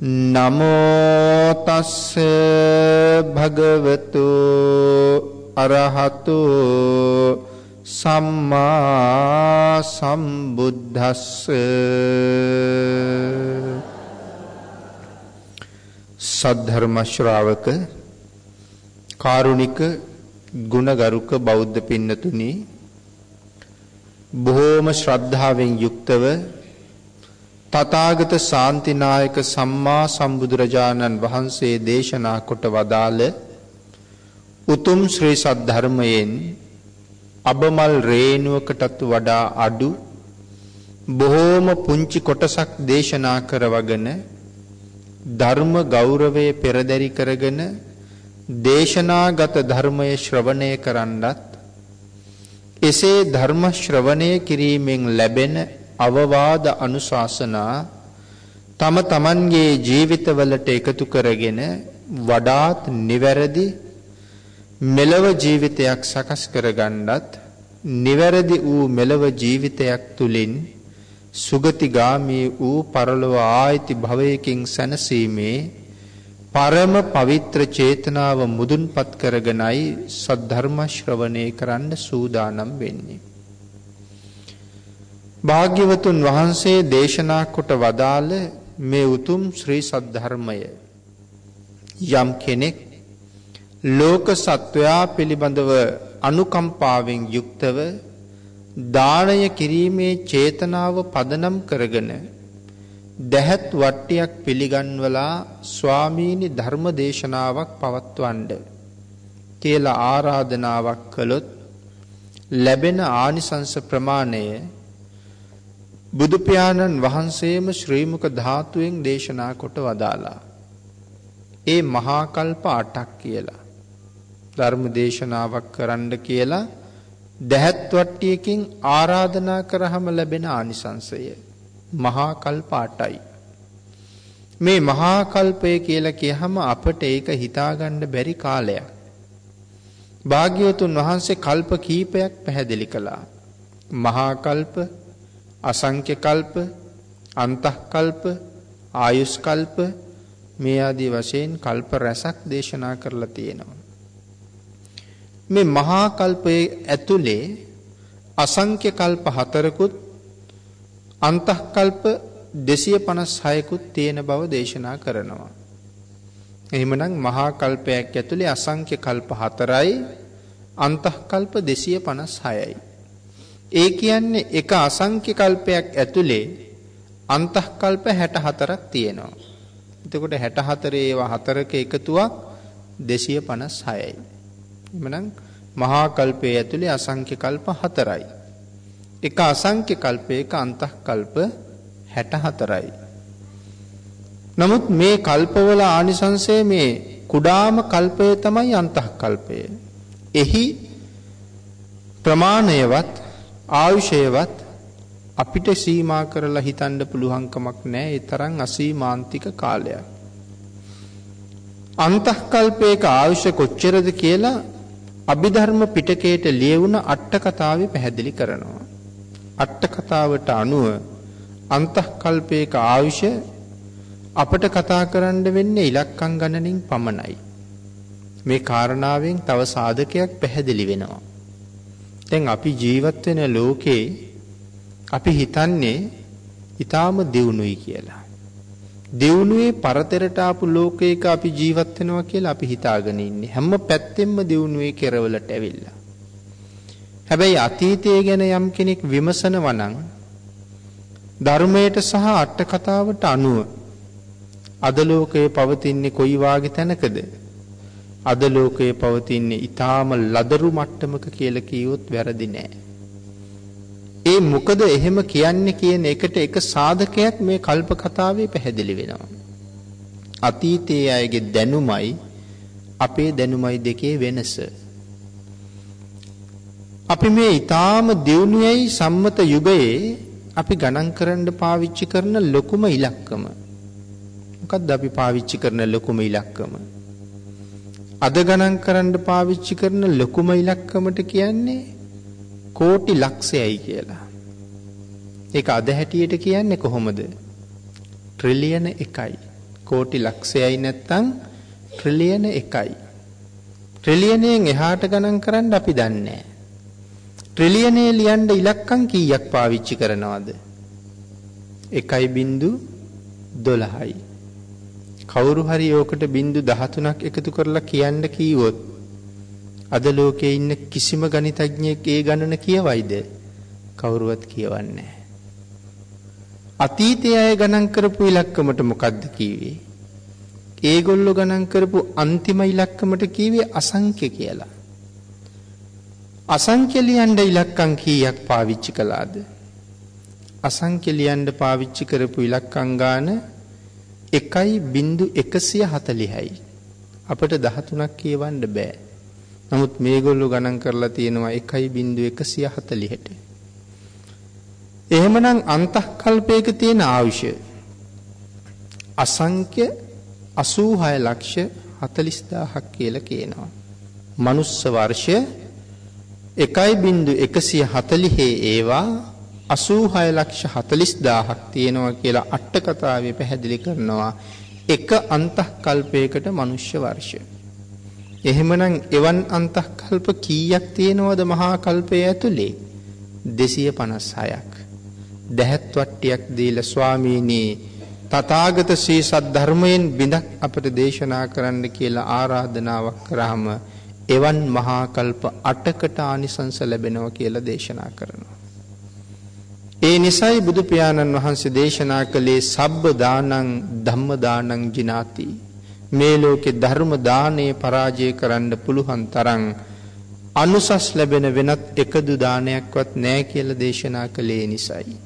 නමෝතස්ස භගවතු අරහතු සම්මා සම්බුද්ධස්ස සද්ධර්මශ්‍රාවක කාරුණික ගුණගරුක බෞද්ධ පින්නතුනි බොහෝම ශ්‍රද්ධාවෙන් යුක්තව තථාගත ශාන්තිනායක සම්මා සම්බුදුරජාණන් වහන්සේ දේශනා කොට වදාළ උතුම් ශ්‍රී සද්ධර්මයෙන් අබමල් රේණුවකටත් වඩා අඩු බොහෝම පුංචි කොටසක් දේශනා කරවගෙන ධර්ම ගෞරවය පෙරදරි කරගෙන දේශනාගත ධර්මය ශ්‍රවණය කරන්නත් එසේ ධර්ම ශ්‍රවණය කිරීමෙන් ලැබෙන අවවාද අනුශාසනා තම තමන්ගේ ජීවිතවලට එකතු කරගෙන වඩාත් නිවැරදි මෙලව ජීවිතයක් සකස් කරගන්නත් නිවැරදි වූ මෙලව ජීවිතයක් තුළින් සුගතිගාමී වූ පරලොව ආයිති භවයකින් සැනසීමේ පරම පවිත්‍ර චේතනාව මුදුන්පත් කරගෙනයි සද්ධර්ම ශ්‍රවණය කරන්න සූදානම් වෙන්නේ. භාග්‍යවතුන් වහන්සේ දේශනා කොට වදාළ මේ උතුම් ශ්‍රී සද්ධර්මය. යම් කෙනෙක් ලෝක සත්වයා පිළිබඳව අනුකම්පාවෙන් යුක්තව දානය කිරීමේ චේතනාව පදනම් කරගෙන දැහැත් වට්ටියක් පිළිගන්වලා ස්වාමීනි ධර්ම දේශනාවක් පවත්වන්ඩ. කියලා ආරාධනාවක් කළොත් ලැබෙන ආනිසංස ප්‍රමාණය බුදුපියාණන් වහන්සේම ශ්‍රීමුක ධාතුවෙන් දේශනා කොට වදාලා. ඒ මහාකල්ප අටක් කියලා. ධර්ම දේශනාවක් කරන්න කියලා දැහැත්වට්ටියකින් ආරාධනා කරහම ලැබෙන ආනිසංසය. මහාකල්ප අටයි. මේ මහාකල්පය කියලා කියහම අපට ඒක හිතාගණ්ඩ බැරි කාලයක්. භාග්‍යවතුන් වහන්සේ කල්ප කීපයක් පැහැදිලි කළා. මහාකල්ප අසංක්‍ය කල්ප අන්තකල්ප ආයුස්කල්ප මේ ආදී වශයෙන් කල්ප රැසක් දේශනා කරලා තියෙනවා. මේ මහා කල්පයේ ඇතුලේ අසංක්‍ය කල්ප හතරකුත් අන්තකල්ප 256කුත් තියෙන බව දේශනා කරනවා. එහෙමනම් මහා කල්පයක් ඇතුලේ අසංක්‍ය කල්ප 4යි අන්තකල්ප 256යි. ඒ කියන්නේ එක අසංඛ්‍ය කල්පයක් ඇතුලේ අන්තଃකල්ප 64ක් තියෙනවා. එතකොට 64 ඒවා හතරක එකතුවක් 256යි. එමනම් මහා කල්පයේ ඇතුලේ අසංඛ්‍ය කල්ප 4යි. එක අසංඛ්‍ය කල්පයක අන්තଃකල්ප 64යි. නමුත් මේ කල්පවල ආනිසංසය මේ කුඩාම කල්පය තමයි අන්තଃකල්පය. එහි ප්‍රමාණයවත් ආයුෂයවත් අපිට සීමා කරලා හිතන්න පුළුවන්කමක් නෑ ඒ තරම් අසීමාන්තික කාලයක්. අන්තఃකල්පයක ආයුෂ කොච්චරද කියලා අභිධර්ම පිටකයට ලියවුණ අට්ට කතාවේ පැහැදිලි කරනවා. අට්ට කතාවට අනුව අන්තఃකල්පයක ආයුෂ අපට කතා කරන්න වෙන්නේ ඉලක්කම් ගණනින් පමණයි. මේ කාරණාවෙන් තව සාධකයක් පැහැදිලි වෙනවා. දැන් අපි ජීවත් වෙන ලෝකේ අපි හිතන්නේ ඊටාම දියුණුයි කියලා. දියුණුවේ පරතරට ආපු ලෝකයක අපි ජීවත් වෙනවා කියලා අපි හිතාගෙන ඉන්නේ. හැම පැත්තෙම දියුණුවේ කෙරවලට ඇවිල්ලා. හැබැයි අතීතය ගැන යම් කෙනෙක් විමසනවා නම් ධර්මයට සහ අට කතාවට අනුව අද ලෝකයේ පවතින්නේ කොයි වාගේ තැනකද? අද ලෝකයේ පවතින්නේ ඊටාම ලදරු මට්ටමක කියලා කිව්වොත් වැරදි නෑ. ඒ මොකද එහෙම කියන්නේ කියන එකට එක සාධකයක් මේ කල්ප කතාවේ පැහැදිලි වෙනවා. අතීතයේ අයගේ දැනුමයි අපේ දැනුමයි දෙකේ වෙනස. අපි මේ ඊටාම දියුණුවයි සම්මත යුගයේ අපි ගණන් කරන්න පාවිච්චි කරන ලොකුම ඉලක්කම. මොකක්ද අපි පාවිච්චි කරන ලොකුම ඉලක්කම? අද ගණන් කරන්න පාවිච්චි කරන ලොකුම ඉලක්කමට කියන්නේ කෝටි ලක්ෂයයි කියලා. ඒක අද හැටියට කියන්නේ කොහොමද? ට්‍රිලියන 1යි. කෝටි ලක්ෂයයි නැත්තම් ට්‍රිලියන 1යි. ට්‍රිලියනයෙන් එහාට ගණන් කරන්න අපි දන්නේ ට්‍රිලියනේ ලියන්න ඉලක්කම් කීයක් පාවිච්චි කරනවද? 1.12යි. කවුරු හරි ඕකට බින්දු 13ක් එකතු කරලා කියන්න කීවොත් අද ලෝකේ ඉන්න කිසිම ගණිතඥයෙක් ඒ ගණන කියවයිද? කවුරුවත් කියවන්නේ අතීතයේ අය ගණන් කරපු ඉලක්කමට මොකද්ද කිව්වේ? ඒගොල්ලෝ ගණන් කරපු අන්තිම ඉලක්කමට කිව්වේ අසංඛ්‍ය කියලා. අසංඛ්‍ය ලියන්න ඉලක්කම් කීයක් පාවිච්චි කළාද? අසංඛ්‍ය ලියන්න පාවිච්චි කරපු ඉලක්කම් ගාන 1.140යි. අපිට 13ක් කියවන්න බෑ. නමුත් මේගොල්ලෝ ගණන් කරලා තියෙනවා 1.140ට. එහෙමනම් අන්තක්කල්පයක තියෙන ආයුෂ අසංඛ්‍ය 86 ලක්ෂ 40000ක් කියලා කියනවා. මනුස්ස වර්ෂ 1.140 ඒවා 86 ලක්ෂ 40000ක් තියෙනවා කියලා අට කතාවේ පැහැදිලි කරනවා එක අන්තක්කල්පයකට මනුෂ්‍ය වර්ෂ. එහෙමනම් එවන් අන්තක්කල්ප කීයක් තියෙනවද මහා කල්පය ඇතුලේ? 256ක්. දැහැත් වට්ටියක් දීලා ස්වාමීනි තථාගත ශ්‍රී සද්ධර්මයෙන් බිඳක් අපට දේශනා කරන්න කියලා ආරාධනාවක් කරාම එවන් මහා කල්ප 8කට ආනිසංස ලැබෙනවා කියලා දේශනා කරනවා. ඒ නිසයි බුදු පියාණන් වහන්සේ දේශනා කළේ සබ්බ දානං ධම්ම දානං ජිනාති. මේ ලෝකේ ධර්ම දානය පරාජය කරන්න පුළුවන් තරම් අනුසස් ලැබෙන වෙනත් එකදු දානයක්වත් නැහැ කියලා දේශනා කළේ නිසයි.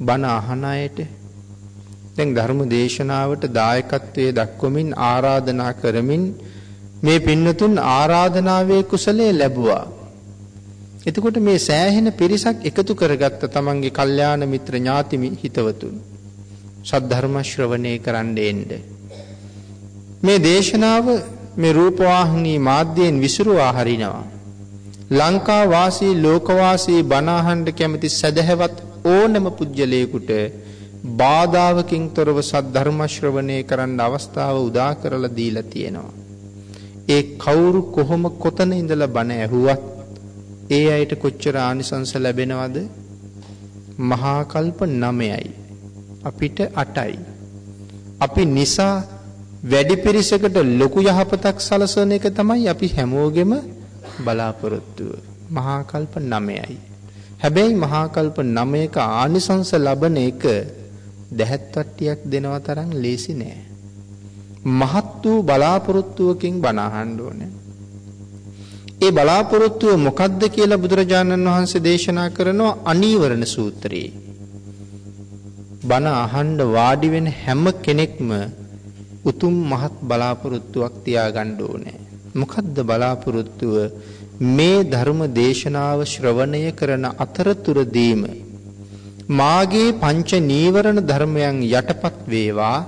බණ අහන අයට දැන් ධර්ම දේශනාවට දායකත්වයේ දක්වමින් ආරාධනා කරමින් මේ පින්නතුන් ආරාධනාවේ කුසලයේ ලැබුවා. එතකොට මේ සෑහෙන පිරිසක් එකතු කරගත්ත තමන්ගේ කල්යාණ මිත්‍ර ඥාති හිතවතුන්. සද්ධර්ම ශ්‍රවණය කරන්න එන්න. මේ දේශනාව මේ රූපවාහිනී මාධ්‍යයෙන් විසිරුවා හරිනවා. ලංකා වාසී ලෝකවාසී බණ කැමති සදහැවත් ඕනම පුජ්‍යලයකට බාධාවකින් තොරව සද්ධර්ම ශ්‍රවණය කරන්න අවස්ථාව උදා කරලා දීලා තියෙනවා. ඒ කවුරු කොහොම කොතන ඉඳලා බණ ඇහුවත් ඒ අයට කොච්චර ආනිසංස ලැබෙනවද? මහා කල්ප 9යි. අපිට 8යි. අපි නිසා වැඩි පිරිසකට ලොකු යහපතක් සලසන එක තමයි අපි හැමෝගෙම බලාපොරොත්තුව. මහා කල්ප 9යි. හැබැයි මහා කල්ප 9ක ආනිසංස ලබන එක දැහැත් වට්ටියක් දෙනව තරම් ලේසි නෑ. මහත් වූ බලාපොරොත්තුවකින් බණ අහන්න ඕනේ. ඒ බලාපොරොත්තුව මොකක්ද කියලා බුදුරජාණන් වහන්සේ දේශනා කරනවා අනීවරණ සූත්‍රයේ. බණ අහන්න වාඩි වෙන හැම කෙනෙක්ම උතුම් මහත් බලාපොරොත්තුවක් තියාගන්න ඕනේ. මොකද්ද බලාපොරොත්තුව? මේ ධර්ම දේශනාව ශ්‍රවණය කරන අතරතුරදීම මාගේ පංච නීවරණ ධර්මයන් යටපත් වේවා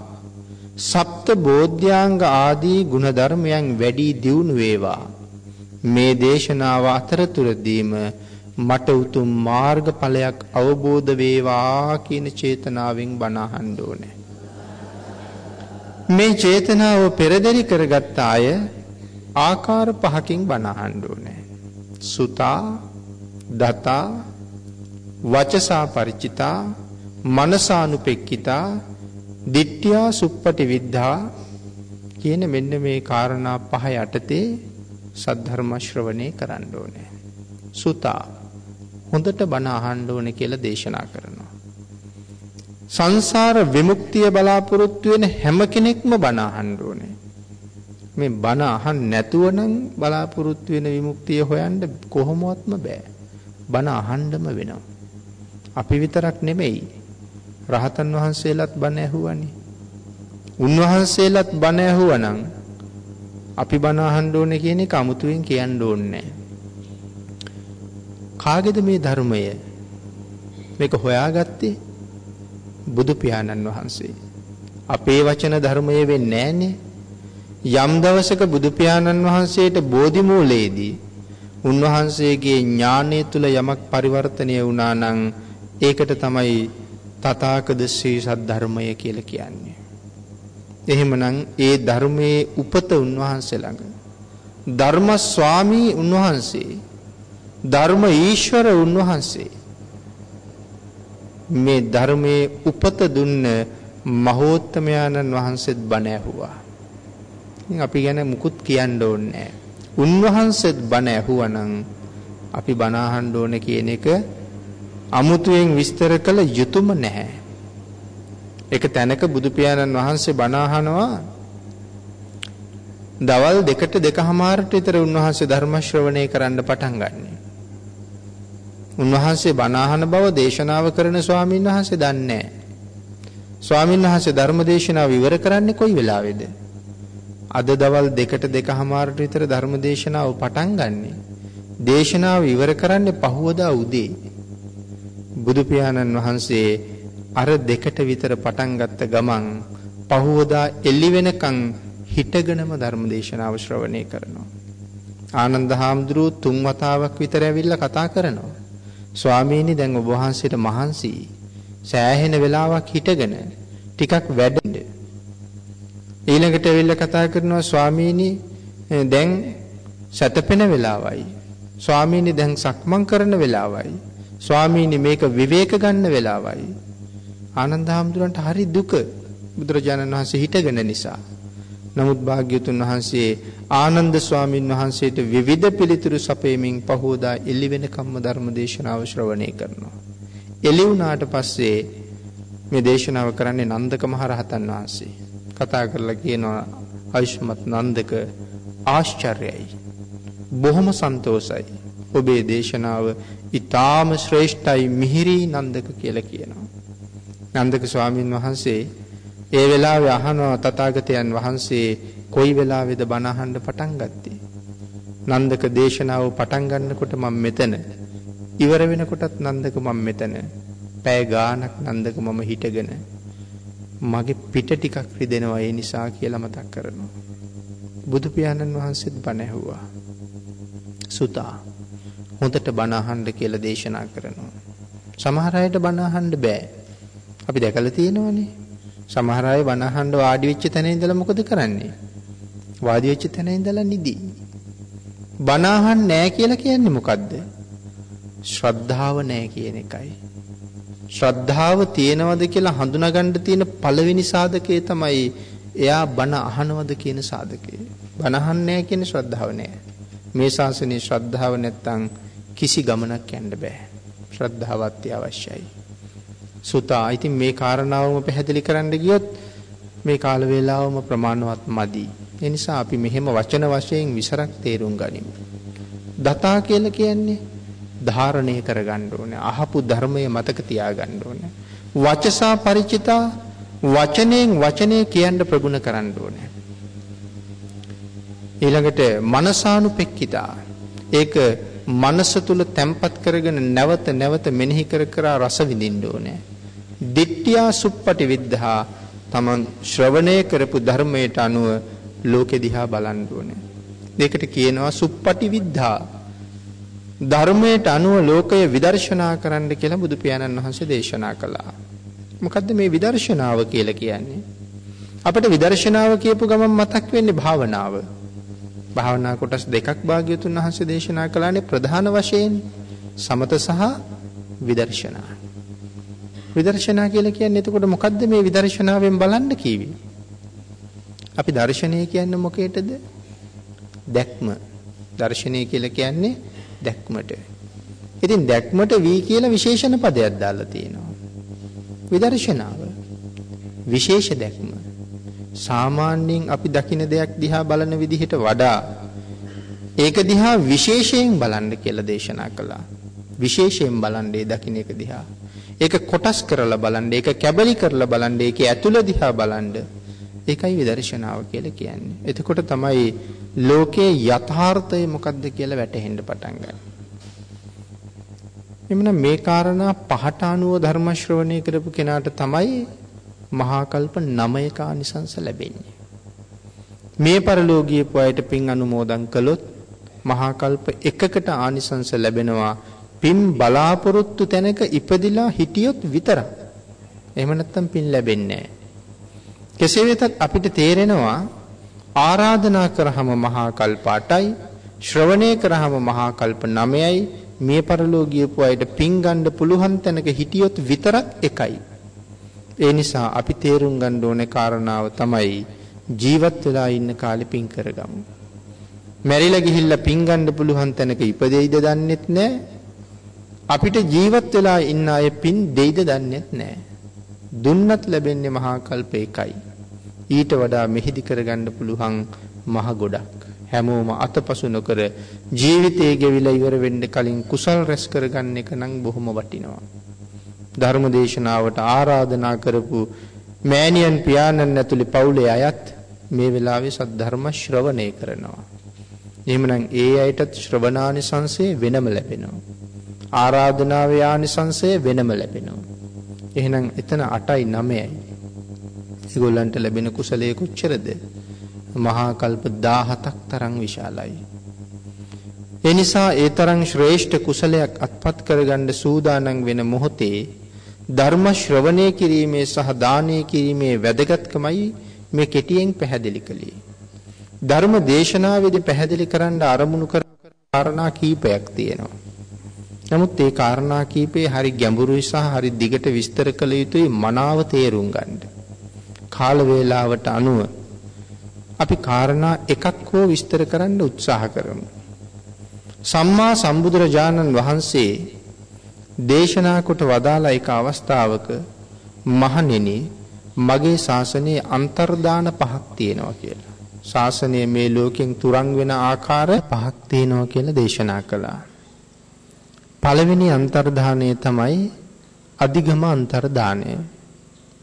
සප්ත බෝධ්‍යාංග ආදී ගුණධර්මයන් වැඩි දියුණු වේවා මේ දේශනාව අතරතුරදීම මට උතුම් මාර්ගඵලයක් අවබෝධ වේවා කියන චේතනාවෙන් බණ අහන්න ඕනේ. මේ චේතනාව පෙරදරි කරගත්ත අය ආකාර පහකින් බණ අහන්න ඕනේ. සුතා, දතා, වචසා ಪರಿචිතා, මනසානුපෙක්කිතා, දිට්ඨියා සුප්පටි විද්ධා කියන මෙන්න මේ කාරණා පහ යටතේ සද්ධර්ම ශ්‍රවණය කරන්න ඕනේ. සුතා හොඳට බණ අහන්න ඕනේ කියලා දේශනා කරනවා. සංසාර විමුක්තිය බලාපොරොත්තු වෙන හැම කෙනෙක්ම බණ අහන්න ඕනේ. මේ බණ අහන්න නැතුව නම් බලාපොරොත්තු වෙන විමුක්තිය හොයන්න කොහොමවත්ම බෑ. බණ අහන්නම වෙනවා. අපි විතරක් නෙමෙයි. රහතන් වහන්සේලාත් බණ ඇහුවනේ. උන්වහන්සේලාත් බණ ඇහුවනම් අපි බණ අහන්න ඕනේ කියන එක අමුතුවෙන් කියන්න ඕනේ කාගේද මේ ධර්මය? මේක හොයාගත්තේ බුදු පියාණන් වහන්සේ. අපේ වචන ධර්මය වෙන්නේ නැහනේ. යම් දවසක බුදු පියාණන් වහන්සේට බෝධි මූලයේදී උන්වහන්සේගේ ඥානය තුල යමක් පරිවර්තනය වුණා නම් ඒකට තමයි තථාගත ශ්‍රී සද්ධර්මය කියලා කියන්නේ. එහෙමනම් ඒ ධර්මයේ උපත උන්වහන්සේ ළඟ ධර්ම ස්වාමී උන්වහන්සේ ධර්ම ඊශ්වර උන්වහන්සේ මේ ධර්මයේ උපත දුන්න මහෝත්තමයාණන් වහන්සේත් බණ ඇහුවා. ඉතින් අපි ගැන මුකුත් කියන්න ඕනේ උන්වහන්සේත් බණ ඇහුවනම් අපි බණ අහන්න ඕනේ කියන එක අමුතුවෙන් විස්තර කළ යුතුයම නැහැ. එක තැනක බුදු පියාණන් වහන්සේ බණ අහනවා දවල් දෙකට දෙකමාරට විතර උන්වහන්සේ ධර්ම ශ්‍රවණය කරන්න පටන් ගන්නෙ. උන්වහන්සේ බණ අහන බව දේශනාව කරන ස්වාමීන් වහන්සේ දන්නේ නැහැ. ස්වාමීන් වහන්සේ ධර්ම දේශනාව ඉවර කරන්නේ කොයි වෙලාවේද? අද දවල් දෙකට දෙකමාරට විතර ධර්ම දේශනාව පටන් ගන්නෙ. දේශනාව ඉවර කරන්නේ පහුවදා උදේ. බුදු පියාණන් වහන්සේ අර දෙකට විතර පටන් ගත්ත ගමන් පහුවදා එළි වෙනකන් හිටගෙනම ධර්ම දේශනාව ශ්‍රවණය කරනවා. ආනන්ද හාමුදුරුවෝ තුන් වතාවක් විතර ඇවිල්ලා කතා කරනවා. ස්වාමීනි දැන් ඔබ වහන්සේට මහන්සි සෑහෙන වෙලාවක් හිටගෙන ටිකක් වැඩෙන්න. ඊළඟට ඇවිල්ලා කතා කරනවා ස්වාමීනි දැන් සැතපෙන වෙලාවයි. ස්වාමීනි දැන් සක්මන් කරන වෙලාවයි. ස්වාමීනි මේක විවේක ගන්න වෙලාවයි. ආනන්ද හාමුදුරන්ට හරි දුක බුදුරජාණන් වහන්සේ හිටගෙන නිසා. නමුත් භාග්‍යතුන් වහන්සේ ආනන්ද ස්වාමින් වහන්සේට විවිධ පිළිතුරු සපයමින් පහෝදා එළි වෙනකම්ම ධර්ම දේශනාව ශ්‍රවණය කරනවා. එළි වුණාට පස්සේ මේ දේශනාව කරන්නේ නන්දක මහරහතන් වහන්සේ. කතා කරලා කියනවා ආයුෂ්මත් නන්දක ආශ්චර්යයි. බොහොම සන්තෝසයි. ඔබේ දේශනාව ඊටාම ශ්‍රේෂ්ඨයි මිහිරි නන්දක කියලා කියනවා. නන්දක ස්වාමින් වහන්සේ ඒ වෙලාවේ අහනවා තථාගතයන් වහන්සේ කොයි වෙලාවේද බණ අහන්න පටන් ගත්තේ? නන්දක දේශනාව පටන් ගන්නකොට මම මෙතන. ඉවර වෙනකොටත් නන්දක මම මෙතන. පැය ගාණක් නන්දක මම හිටගෙන මගේ පිට ටිකක් රිදෙනවා ඒ නිසා කියලා මතක් කරනවා. බුදු පියාණන් වහන්සේත් බණ ඇහුවා. සුතා හොඳට බණ අහන්න කියලා දේශනා කරනවා. සමහර අයට බණ අහන්න බෑ. අපි දැකලා තියෙනවනේ. සමහර අය බණ අහන්න වාඩි වෙච්ච තැන ඉඳලා මොකද කරන්නේ? වාඩි වෙච්ච තැන ඉඳලා නිදි. බණ අහන්නේ නැහැ කියලා කියන්නේ මොකද්ද? ශ්‍රද්ධාව නැහැ කියන එකයි. ශ්‍රද්ධාව තියෙනවද කියලා හඳුනාගන්න තියෙන පළවෙනි සාධකය තමයි එයා බණ අහනවද කියන සාධකය. බණ අහන්නේ නැහැ කියන ශ්‍රද්ධාව නැහැ. මේ ශාසනයේ ශ්‍රද්ධාව නැත්තම් කිසි ගමනක් යන්න බෑ. ශ්‍රද්ධාව අත්‍යවශ්‍යයි. සුතා. ඉතින් මේ කාරණාවම පැහැදිලි කරන්න ගියොත් මේ කාල වේලාවම ප්‍රමාණවත් මදි. ඒ නිසා අපි මෙහෙම වචන වශයෙන් විසරක් තේරුම් ගනිමු. දතා කියලා කියන්නේ ධාරණය කරගන්න ඕනේ. අහපු ධර්මයේ මතක තියාගන්න ඕනේ. වචසා ಪರಿචිතා වචනෙන් වචනේ කියන්න ප්‍රගුණ කරන්න ඕනේ. ඊළඟට මනසානුපෙක්කිතා. ඒක මනස තුල තැම්පත් කරගෙන නැවත නැවත මෙනෙහි කර කර රස විඳින්න ඕනේ. දිට්ඨියා සුප්පටි විද්ධා තමන් ශ්‍රවණය කරපු ධර්මයට අනුව ලෝකෙ දිහා බලන්න ඕනේ. ඒකට කියනවා සුප්පටි විද්ධා. ධර්මයට අනුව ලෝකය විදර්ශනා කරන්න කියලා බුදු පියාණන් වහන්සේ දේශනා කළා. මොකද්ද මේ විදර්ශනාව කියලා කියන්නේ? අපිට විදර්ශනාව කියපු ගමන් මතක් වෙන්නේ භාවනාව. භාවනා කොටස් දෙකක් භාග්‍යතුන් වහන්සේ දේශනා කළානේ ප්‍රධාන වශයෙන් සමත සහ විදර්ශනා. විදර්ශනා කියලා කියන්නේ එතකොට මොකද්ද මේ විදර්ශනාවෙන් බලන්න කීවේ? අපි දර්ශනය කියන්නේ මොකේටද? දැක්ම. දර්ශනය කියලා කියන්නේ දැක්මට. ඉතින් දැක්මට වී කියලා විශේෂණ පදයක් දාලා තියෙනවා. විදර්ශනාව. විශේෂ දැක්ම. සාමාන්‍යයෙන් අපි දකින දෙයක් දිහා බලන විදිහට වඩා ඒක දිහා විශේෂයෙන් බලන්න කියලා දේශනා කළා. විශේෂයෙන් බලන්නේ දකින්න එක දිහා. ඒක කොටස් කරලා බලන්න, ඒක කැබලි කරලා බලන්න, ඒක ඇතුළ දිහා බලන්න. ඒකයි විදර්ශනාව කියලා කියන්නේ. එතකොට තමයි ලෝකයේ යථාර්ථය මොකක්ද කියලා වැටහෙන්න පටන් ගන්න. එමනම් මේ කාරණා පහට අනුව ධර්ම ශ්‍රවණය කරපු කෙනාට තමයි මහා කල්ප 9ක ආනිසංස ලැබෙන්නේ. මේ පරලෝකීය පොයට පින් අනුමෝදන් කළොත් මහා කල්ප එකකට ආනිසංස ලැබෙනවා පින් බලාපොරොත්තු තැනක ඉපදිලා හිටියොත් විතරක්. එහෙම නැත්නම් පින් ලැබෙන්නේ නැහැ. කෙසේ වෙතත් අපිට තේරෙනවා ආරාධනා කරාම මහා කල්ප 8යි ශ්‍රවණය කරාම මහා කල්ප 9යි මේ පරලෝ ගියපු අයට පින් ගන්න පුළුවන් තැනක හිටියොත් විතරක් එකයි. ඒ නිසා අපි තේරුම් ගන්න ඕනේ කාරණාව තමයි ජීවත් වෙලා ඉන්න කාලේ පින් කරගමු. මැරිලා ගිහිල්ලා පින් ගන්න පුළුවන් තැනක ඉපදෙයිද දන්නෙත් නැහැ. අපිට ජීවත් වෙලා ඉන්න අය පින් දෙයිද දන්නෙත් නැහැ. දුන්නත් ලැබෙන්නේ මහා කල්ප එකයි. ඊට වඩා මෙහිදි කරගන්න පුළුවන් මහ ගොඩක්. හැමෝම අතපසු නොකර ජීවිතයේ ගෙවිලා ඉවර වෙන්න කලින් කුසල් රැස් කරගන්න එක නම් බොහොම වටිනවා. ධර්ම දේශනාවට ආරාධනා කරපු මෑණියන් පියාණන් ඇතුළේ පවුලේ අයත් මේ වෙලාවේ සද්ධර්ම ශ්‍රවණය කරනවා. එහෙමනම් ඒ අයටත් ශ්‍රවණානිසංසය වෙනම ලැබෙනවා. ආරාධනාවේ ආනිසංසය වෙනම ලැබෙනවා. එහෙනම් එතන 8යි 9යි. ඒගොල්ලන්ට ලැබෙන කුසලයේ කොච්චරද? මහා කල්ප 17ක් තරම් විශාලයි. ඒ නිසා ඒ තරම් ශ්‍රේෂ්ඨ කුසලයක් අත්පත් කරගන්න සූදානම් වෙන මොහොතේ ධර්ම ශ්‍රවණය කිරීමේ සහ දානය කිරීමේ වැදගත්කමයි මේ කෙටියෙන් පැහැදිලි කළේ. ධර්ම දේශනාවේදී පැහැදිලි කරන්න අරමුණු කර කාරණා කීපයක් තියෙනවා. නමුත් ඒ කාරණා කීපේ හරි ගැඹුරුයි සහ හරි දිගට විස්තර කළ යුතුයි මනාව තේරුම් ගන්න. කාල වේලාවට අනුව අපි කාරණා එකක් හෝ විස්තර කරන්න උත්සාහ කරමු. සම්මා සම්බුදුරජාණන් වහන්සේ දේශනා කොට වදාලා එක අවස්ථාවක මහණෙනි මගේ ශාසනයේ අන්තර්දාන පහක් තියෙනවා කියලා. ශාසනය මේ ලෝකෙන් තුරන් වෙන ආකාර පහක් තියෙනවා කියලා දේශනා කළා. පළවෙනි අන්තර්ධානය තමයි අධිගම අන්තර්ධානය.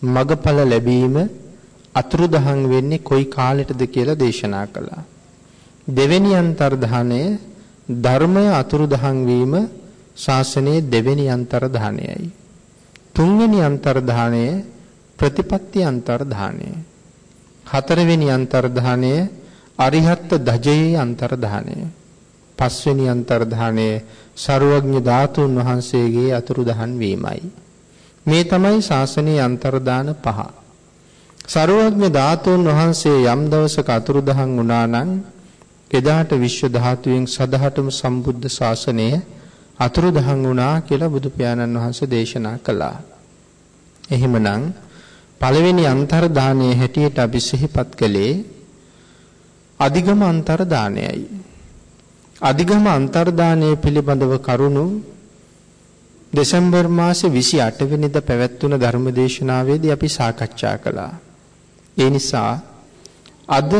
මගඵල ලැබීම අතුරුදහන් වෙන්නේ කොයි කාලෙටද කියලා දේශනා කළා. දෙවෙනි අන්තර්ධානය ධර්මය අතුරුදහන් වීම ශාසනයේ දෙවෙනි අන්තර්ධානයයි. තුන්වෙනි අන්තර්ධානය ප්‍රතිපත්ති අන්තර්ධානය. හතරවෙනි අන්තර්ධානය අරිහත් දජයේ අන්තර්ධානය. පස්වෙනි අන්තර්ධානය ਸਰවඥ ධාතුන් වහන්සේගේ අතුරුදහන් වීමයි. මේ තමයි ශාසනයේ අන්තර්දාන පහ. ਸਰවඥ ධාතුන් වහන්සේ යම් දවසක අතුරුදහන් වුණා නම් එදාට විශ්ව ධාතුවෙන් සදහටම සම්බුද්ධ ශාසනය අතුරුදහන් වුණා කියලා බුදු පියාණන් වහන්සේ දේශනා කළා. එහෙමනම් පළවෙනි අන්තර්දානයේ හැටියට අපි සිහිපත් කළේ අධිගම අන්තර්දානයයි. අධිගම අන්තර්දානය පිළිබඳව කරුණු දෙසැම්බර් මාසේ 28 වෙනිදා පැවැත්වුණ ධර්මදේශනාවේදී අපි සාකච්ඡා කළා. ඒ නිසා අද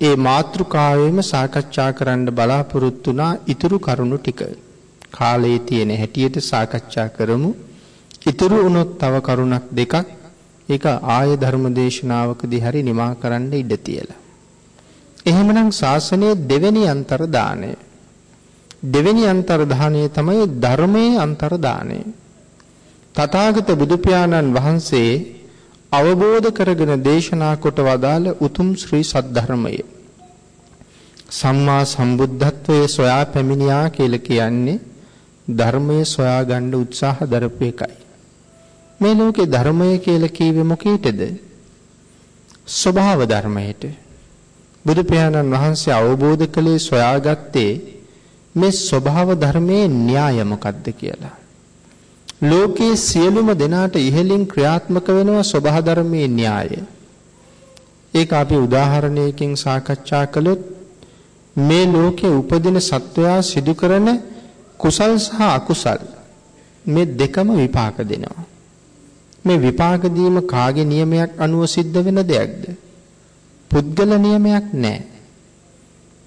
ඒ මාතෘකාවෙම සාකච්ඡා කරන්න බලාපොරොත්තු වුණා ඊතුරු කරුණු ටික. කාලයේ තියෙන හැටියට සාකච්ඡා කරමු. ඊතුරු වුණොත් තව කරුණක් දෙකක් ඒක ආය ධර්මදේශනාවකදී හරි නිමා කරන්න ඉඩ තියලා. එහෙමනම් ශාසනයේ දෙවෙනි අන්තර් දාණය දෙවෙනි අන්තර්ධානය තමයි ධර්මයේ අන්තර්ධානය. තථාගත බුදු පියාණන් වහන්සේ අවබෝධ කරගෙන දේශනා කොට වදාළ උතුම් ශ්‍රී සද්ධර්මය. සම්මා සම්බුද්ධත්වයේ සොයා පැමිණියා කියලා කියන්නේ ධර්මයේ සොයා ගන්න උත්සාහ දරපු එකයි. මේ ලෝකේ ධර්මය කියලා කීවේ මොකීටද? ස්වභාව ධර්මයට. බුදු පියාණන් වහන්සේ අවබෝධ කළේ සොයාගත්තේ මේ ස්වභාව ධර්මයේ න්‍යාය මොකක්ද කියලා. ලෝකයේ සියලුම දෙනාට ඉහළින් ක්‍රියාත්මක වෙනවා ස්වභාව ධර්මයේ න්‍යාය. ඒක අපි උදාහරණයකින් සාකච්ඡා කළොත් මේ ලෝකයේ උපදින සත්වයා සිදු කරන කුසල් සහ අකුසල් මේ දෙකම විපාක දෙනවා. මේ විපාක දීම කාගේ නියමයක් අනුව සිද්ධ වෙන දෙයක්ද? පුද්ගල නියමයක් නැහැ.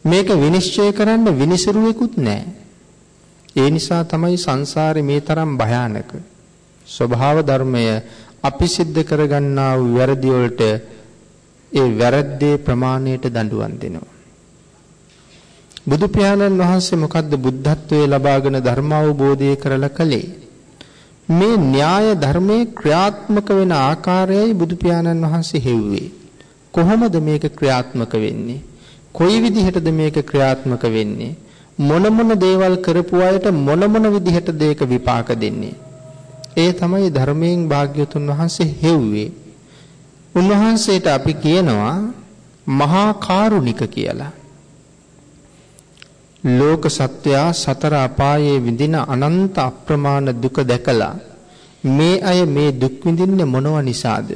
මේක විනිශ්චය කරන්න විනිසුරුවෙකුත් නැහැ. ඒ නිසා තමයි සංසාරේ මේ තරම් භයානක. ස්වභාව ධර්මය අපි සිද්ධ කරගන්නා වූ වැරදි වලට ඒ වැරද්දේ ප්‍රමාණයට දඬුවම් දෙනවා. බුදු පියාණන් වහන්සේ මොකද්ද බුද්ධත්වයේ ලබාගෙන ධර්ම අවබෝධය කරලා කළේ? මේ න්‍යාය ධර්මයේ ක්‍රියාත්මක වෙන ආකාරයයි බුදු පියාණන් වහන්සේ හෙව්වේ. කොහොමද මේක ක්‍රියාත්මක වෙන්නේ? කොයි විදිහටද මේක ක්‍රියාත්මක වෙන්නේ? මොන මොන දේවල් කරපු අයට මොන මොන විදිහටද ඒක විපාක දෙන්නේ? ඒ තමයි ධර්මයෙන් භාග්‍යතුන් වහන්සේ හෙව්වේ. උන්වහන්සේට අපි කියනවා මහා කාරුණික කියලා. ලෝක සත්වයා සතර අපායේ විඳින අනන්ත අප්‍රමාණ දුක දැකලා මේ අය මේ දුක් විඳින්නේ මොනව නිසාද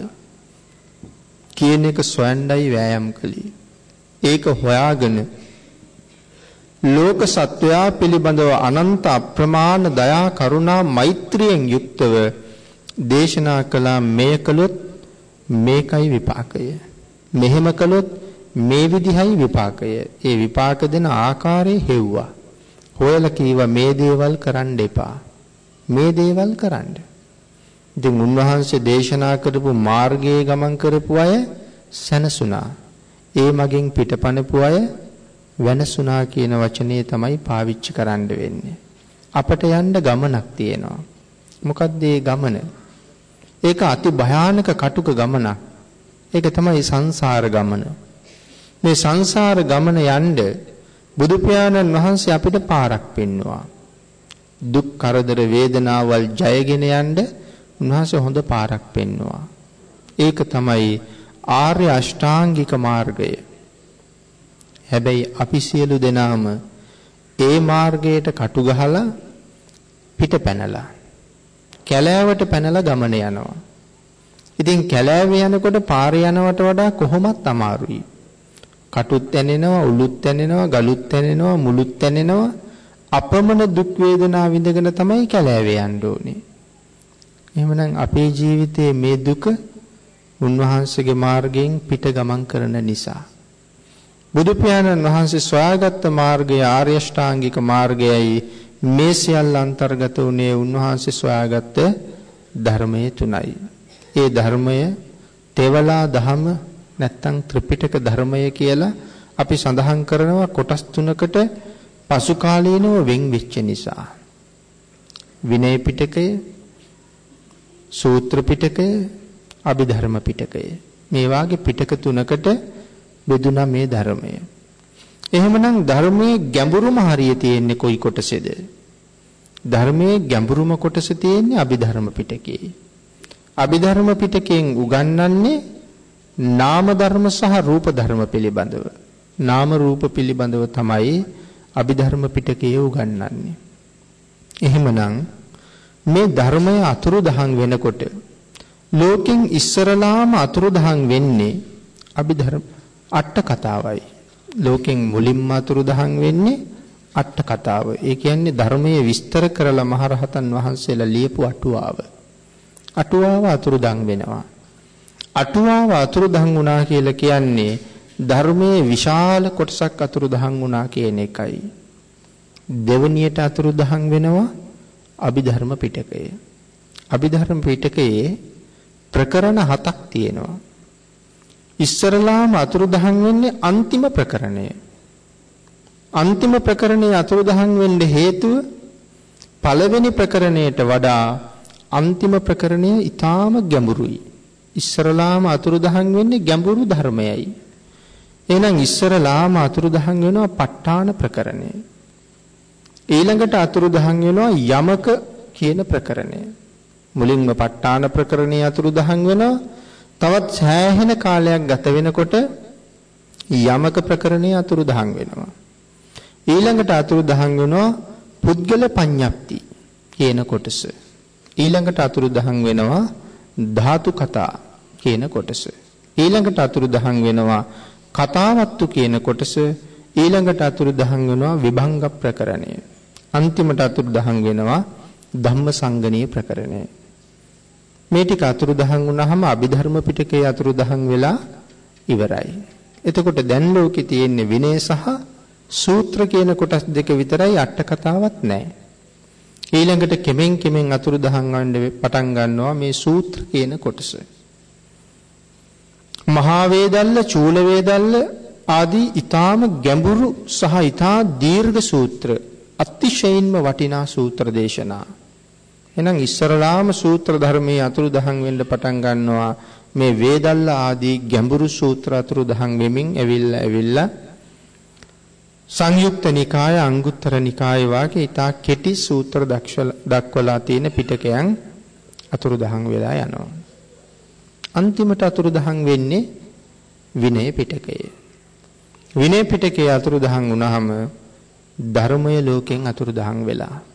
කියන එක සොයන්නයි වෑයම් කළේ. ඒක හොයාගෙන ලෝක සත්වයා පිළිබඳව අනන්ත අප්‍රමාණ දයා කරුණා මෛත්‍රියෙන් යුක්තව දේශනා කළා මෙය කළොත් මේකයි විපාකය. මෙහෙම කළොත් මේ විදිහයි විපාකය. ඒ විපාක දෙන ආකාරය හෙව්වා. හොයලා කීවා මේ දේවල් කරන්න එපා. මේ දේවල් කරන්න. ඉතින් උන්වහන්සේ දේශනා කරපු මාර්ගයේ ගමන් කරපු අය සැනසුණා. ඒ මගෙන් පිටපණපු අය වෙනසුණා කියන වචනේ තමයි පාවිච්චි කරන්න වෙන්නේ. අපට යන්න ගමනක් තියෙනවා. මොකක්ද ඒ ගමන? ඒක අති භයානක කටුක ගමනක්. ඒක තමයි සංසාර ගමන. මේ සංසාර ගමන යන්න බුදු පියාණන් වහන්සේ අපිට පාරක් පෙන්වුවා. දුක් කරදර වේදනාවල් ජයගෙන යන්න උන්වහන්සේ හොඳ පාරක් පෙන්වුවා. ඒක තමයි ආර්ය අෂ්ටාංගික මාර්ගය. හැබැයි අපි සියලු දෙනාම ඒ මාර්ගයට කටු ගහලා පිට පැනලා කැලෑවට පැනලා ගමන යනවා. ඉතින් කැලෑවේ යනකොට පාරේ යනවට වඩා කොහොමත් අමාරුයි. කටුත් තැනෙනවා, උලුත් තැනෙනවා, ගලුත් තැනෙනවා, මුලුත් තැනෙනවා. අපමණ දුක් වේදනා විඳගෙන තමයි කැලෑවේ යන්න ඕනේ. එහෙමනම් අපේ ජීවිතයේ මේ දුක උන්වහන්සේගේ මාර්ගයෙන් පිට ගමන් කරන නිසා බුදු පියාණන් වහන්සේ සොයාගත් මාර්ගය ආර්ය ශ්‍රාංගික මාර්ගයයි මේ සියල්ල අන්තර්ගත වුණේ උන්වහන්සේ සොයාගත් ධර්මයේ තුනයි. ඒ ධර්මය තෙවලා දහම නැත්තම් ත්‍රිපිටක ධර්මය කියලා අපි සඳහන් කරනවා කොටස් තුනකට පසු කාලීනව වෙන් වෙච්ච නිසා. විනය පිටකය, සූත්‍ර පිටකය, අභිධර්ම පිටකය. මේ වාගේ පිටක තුනකට බෙදුනා මේ ධර්මය. එහෙමනම් ධර්මයේ ගැඹුරුම හරිය තියෙන්නේ කොයි කොටසේද? ධර්මයේ ගැඹුරුම කොටස තියෙන්නේ අභිධර්ම පිටකයේ. අභිධර්ම පිටකයෙන් උගන්වන්නේ නාම ධර්ම සහ රූප ධර්ම පිළිබඳව. නාම රූප පිළිබඳව තමයි අභිධර්ම පිටකයේ උගන්වන්නේ. එහෙමනම් මේ ධර්මය අතුරුදහන් වෙනකොට ලෝකෙන් ඉස්සරලාම අතුරුදහන් වෙන්නේ අභිධර්ම අට කතාවයි. ලෝකෙන් මුලින්ම අතුරුදහන් වෙන්නේ අට කතාව. ඒ කියන්නේ ධර්මයේ විස්තර කරලා මහරහතන් වහන්සේලා ලියපු අටුවාව. අටුවාව අතුරුදන් වෙනවා. අටුවාව අතුරුදහන් වුණා කියලා කියන්නේ ධර්මයේ විශාල කොටසක් අතුරුදහන් වුණා කියන එකයි. දෙවනියට අතුරුදහන් වෙනවා අභිධර්ම පිටකය. අභිධර්ම පිටකයේ ප්‍රකරණ හතක් තියෙනවා. ඉස්සරලාම අතුරුදහන් වෙන්නේ අන්තිම ප්‍රකරණය. අන්තිම ප්‍රකරණයේ අතුරුදහන් වෙන්න හේතුව පළවෙනි ප්‍රකරණයට වඩා අන්තිම ප්‍රකරණය ඊටාම ගැඹුරුයි. ඉස්සරලාම අතුරුදහන් වෙන්නේ ගැඹුරු ධර්මයයි. එහෙනම් ඉස්සරලාම අතුරුදහන් වෙනවා ප ဋ ාණ ප්‍රකරණය. ඊළඟට අතුරුදහන් වෙනවා යමක කියන ප්‍රකරණය. මුලින්ම ප ဋ ාණ ප්‍රකරණයේ අතුරුදහන් වෙනවා. තවත් සෑහෙන කාලයක් ගත වෙනකොට යමක ප්‍රකරණයේ අතුරුදහන් වෙනවා. ඊළඟට අතුරුදහන් වෙනවා පුද්ගල පඤ්ඤප්ති කියන කොටස. ඊළඟට අතුරුදහන් වෙනවා ධාතු කතා කියන කොටස. ඊළඟට අතුරුදහන් වෙනවා කතාවත්තු කියන කොටස. ඊළඟට අතුරුදහන් වෙනවා විභංග ප්‍රකරණය. අන්තිමට අතුරුදහන් වෙනවා ධම්මසංගණීය ප්‍රකරණය. මේ ටික අතුරුදහන් වුණාම අභිධර්ම පිටකයේ අතුරුදහන් වෙලා ඉවරයි. එතකොට දැන් ලෝකේ තියෙන්නේ විනය සහ සූත්‍ර කියන කොටස් දෙක විතරයි අට කතාවක් නැහැ. ඊළඟට කෙමෙන් කෙමෙන් අතුරුදහන් වන්න පටන් ගන්නවා මේ සූත්‍ර කියන කොටස. මහා වේදල්ල, චූල වේදල්ල ආදී ඊටාම ගැඹුරු සහ ඊටා දීර්ඝ සූත්‍ර අතිශයින්ම වටිනා සූත්‍ර දේශනා. එහෙනම් ඉස්සරලාම සූත්‍ර ධර්මයේ අතුරුදහන් වෙන්න පටන් ගන්නවා මේ වේදල්ල ආදී ගැඹුරු සූත්‍ර අතුරුදහන් වෙමින් ඇවිල්ලා ඇවිල්ලා සංයුක්ත නිකාය අංගුත්තර නිකාය වාගේ ඊටා කෙටි සූත්‍ර දක්වලා තියෙන පිටකයන් අතුරුදහන් වෙලා යනවා. අන්තිමට අතුරුදහන් වෙන්නේ විනය පිටකය. විනය පිටකයේ අතුරුදහන් වුණාම ධර්මය ලෝකෙන් අතුරුදහන් වෙලා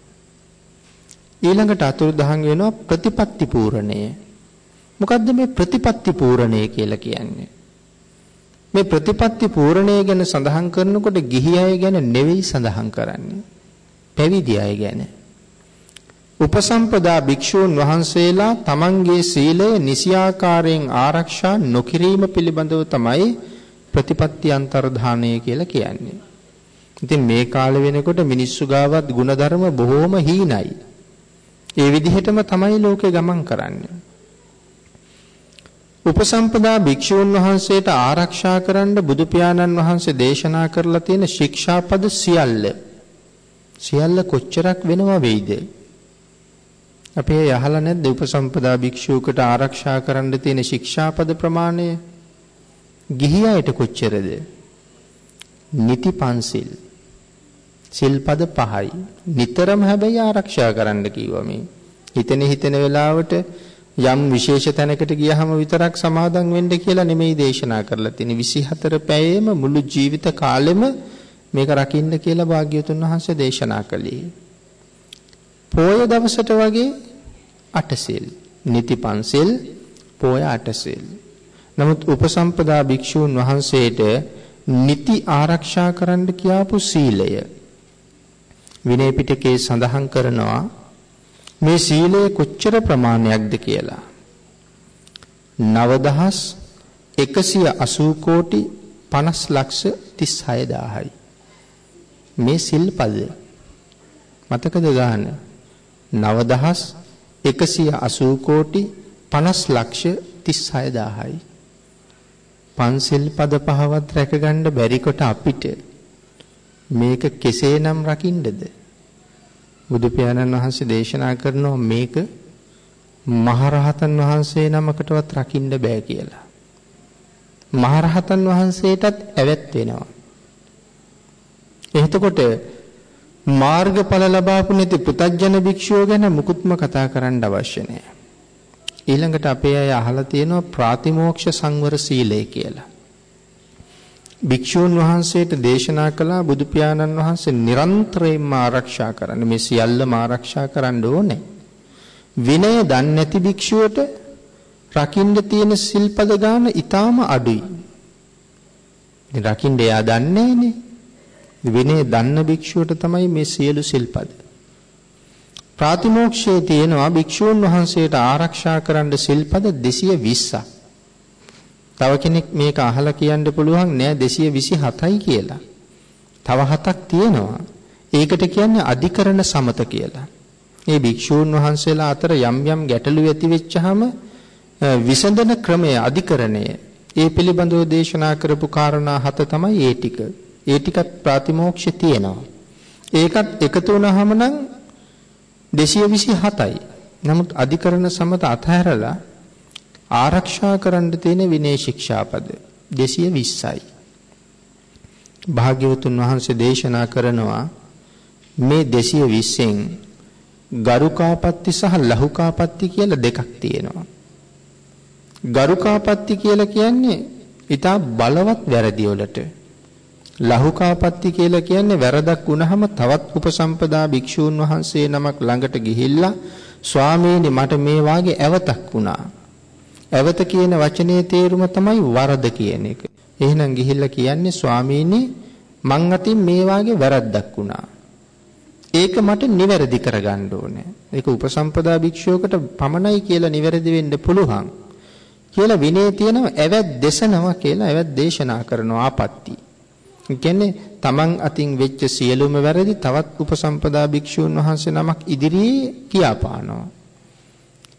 ඊළඟට අතුරුදහන් වෙනවා ප්‍රතිපත්ති පූර්ණය. මොකද්ද මේ ප්‍රතිපත්ති පූර්ණය කියලා කියන්නේ? මේ ප්‍රතිපත්ති පූර්ණය ගැන සඳහන් කරනකොට ගිහි අය ගැන නෙවෙයි සඳහන් කරන්නේ. පැවිදි අය ගැන. උපසම්පදා භික්ෂූන් වහන්සේලා තමන්ගේ සීලය නිසියාකාරයෙන් ආරක්ෂා නොකිරීම පිළිබඳව තමයි ප්‍රතිපත්ති අන්තර්ධානය කියලා කියන්නේ. ඉතින් මේ කාලේ වෙනකොට මිනිස්සු ගාවත් ಗುಣධර්ම බොහෝම හීනයි. ඒ විදිහටම තමයි ලෝකේ ගමන් කරන්නේ. උපසම්පදා භික්ෂූන් වහන්සේට ආරක්ෂා කරන්න බුදු පියාණන් වහන්සේ දේශනා කරලා තියෙන ශික්ෂාපද සියල්ල සියල්ල කොච්චරක් වෙනවා වෙයිද? අපි යහලා නැද්ද උපසම්පදා භික්ෂුවකට ආරක්ෂා කරන්න තියෙන ශික්ෂාපද ප්‍රමාණය? ගිහි අයට කොච්චරද? නිති පන්සිල් සිල්පද පහයි. නිතරම හැබැයි ආරක්ෂා කරන්න කිව්වා මේ. හිතෙන හිතෙන වෙලාවට යම් විශේෂ තැනකට ගියහම විතරක් සමාදන් වෙන්න කියලා නෙමෙයි දේශනා කරලා තියෙන්නේ 24 පැයෙම මුළු ජීවිත කාලෙම මේක රකින්න කියලා භාග්‍යවතුන් වහන්සේ දේශනා කළේ. පෝය දවසට වගේ අටසිල්, නිති පන්සිල්, පෝය අටසිල්. නමුත් උපසම්පදා භික්ෂූන් වහන්සේට නිති ආරක්ෂා කරන්න කියාපු සීලය විනය පිටකේ සඳහන් කරනවා මේ සීලය කොච්චර ප්‍රමාණයක්ද කියලා. 9180 කෝටි 50 ලක්ෂ 36000යි මේ සිල්පද මතකද ගන්න? 9180 කෝටි 50 ලක්ෂ 36000යි පන්සිල් පද පහවත් රැකගන්න බැරි කොට අපිට මේක කෙසේනම් රකින්නද බුදු පියාණන් වහන්සේ දේශනා කරනවා මේක මහරහතන් වහන්සේ නමකටවත් රකින්න බෑ කියලා. මහරහතන් වහන්සේටත් ඇවැත් වෙනවා. එතකොට මාර්ගඵල ලබාපු නැති පුතඥ භික්ෂුව ගැන මුකුත්ම කතා කරන්න අවශ්‍ය නැහැ. ඊළඟට අපේ අය අහලා තියෙනවා ප්‍රාතිමෝක්ෂ සංවර සීලය කියලා. භික්ෂූන් වහන්සේට දේශනා කළා බුදු පියාණන් වහන්සේ නිරන්තරයෙන්ම ආරක්ෂා කරන්න මේ සියල්ලම ආරක්ෂා කරන්න ඕනේ. විනය දන්නේ නැති භික්ෂුවට රකින්න තියෙන සිල්පද ගාන ඊටාම අඩුයි. ඉතින් රකින්න එයා දන්නේ නේ. විනය දන්න භික්ෂුවට තමයි මේ සියලු සිල්පද. ප්‍රාතිමෝක්ෂයේ තියෙනවා භික්ෂූන් වහන්සේට ආරක්ෂා කරන්න සිල්පද 220ක්. තව කෙනෙක් මේක අහලා කියන්න පුළුවන් නෑ 227යි කියලා. තව හතක් තියෙනවා. ඒකට කියන්නේ අධිකරණ සමත කියලා. මේ භික්ෂූන් වහන්සේලා අතර යම් යම් ගැටලු ඇති වෙච්චාම විසඳන ක්‍රමය අධිකරණය ඒ පිළිබඳව දේශනා කරපු කාරණා හත තමයි ඒ ටික. ඒ ටිකත් ප්‍රතිමෝක්ෂ තියෙනවා. ඒකත් එකතු වුණාම නම් 227යි. නමුත් අධිකරණ සමත අතහැරලා ආරක්ෂා කරන්න තියෙන විනය ශික්ෂාපද 220යි. භාග්‍යවතුන් වහන්සේ දේශනා කරනවා මේ 220න් ගරුකාපත්ති සහ ලහුකාපත්ති කියලා දෙකක් තියෙනවා. ගරුකාපත්ති කියලා කියන්නේ ඊටා බලවත් වැරදි වලට. ලහුකාපත්ති කියලා කියන්නේ වැරදක් වුණාම තවත් උපසම්පදා භික්ෂූන් වහන්සේ නමක් ළඟට ගිහිල්ලා ස්වාමීනි මට මේ වාගේ ඇවතක් වුණා. ඇවත කියන වචනේ තේරුම තමයි වරද කියන එක. එහෙනම් ගිහිල්ලා කියන්නේ ස්වාමීනි මං අතින් මේ වාගේ වැරද්දක් වුණා. ඒක මට නිවැරදි කරගන්න ඕනේ. ඒක උපසම්පදා භික්ෂුවකට පමණයි කියලා නිවැරදි වෙන්න පුළුවන්. කියලා විනය තියෙනවා ඇවැත් දේශනවා කියලා ඇවැත් දේශනා කරනවා ආපත්‍ති. කියන්නේ තමන් අතින් වෙච්ච සියලුම වැරදි තවත් උපසම්පදා භික්ෂූන් වහන්සේ නමක් ඉදිරියේ කියාපානවා.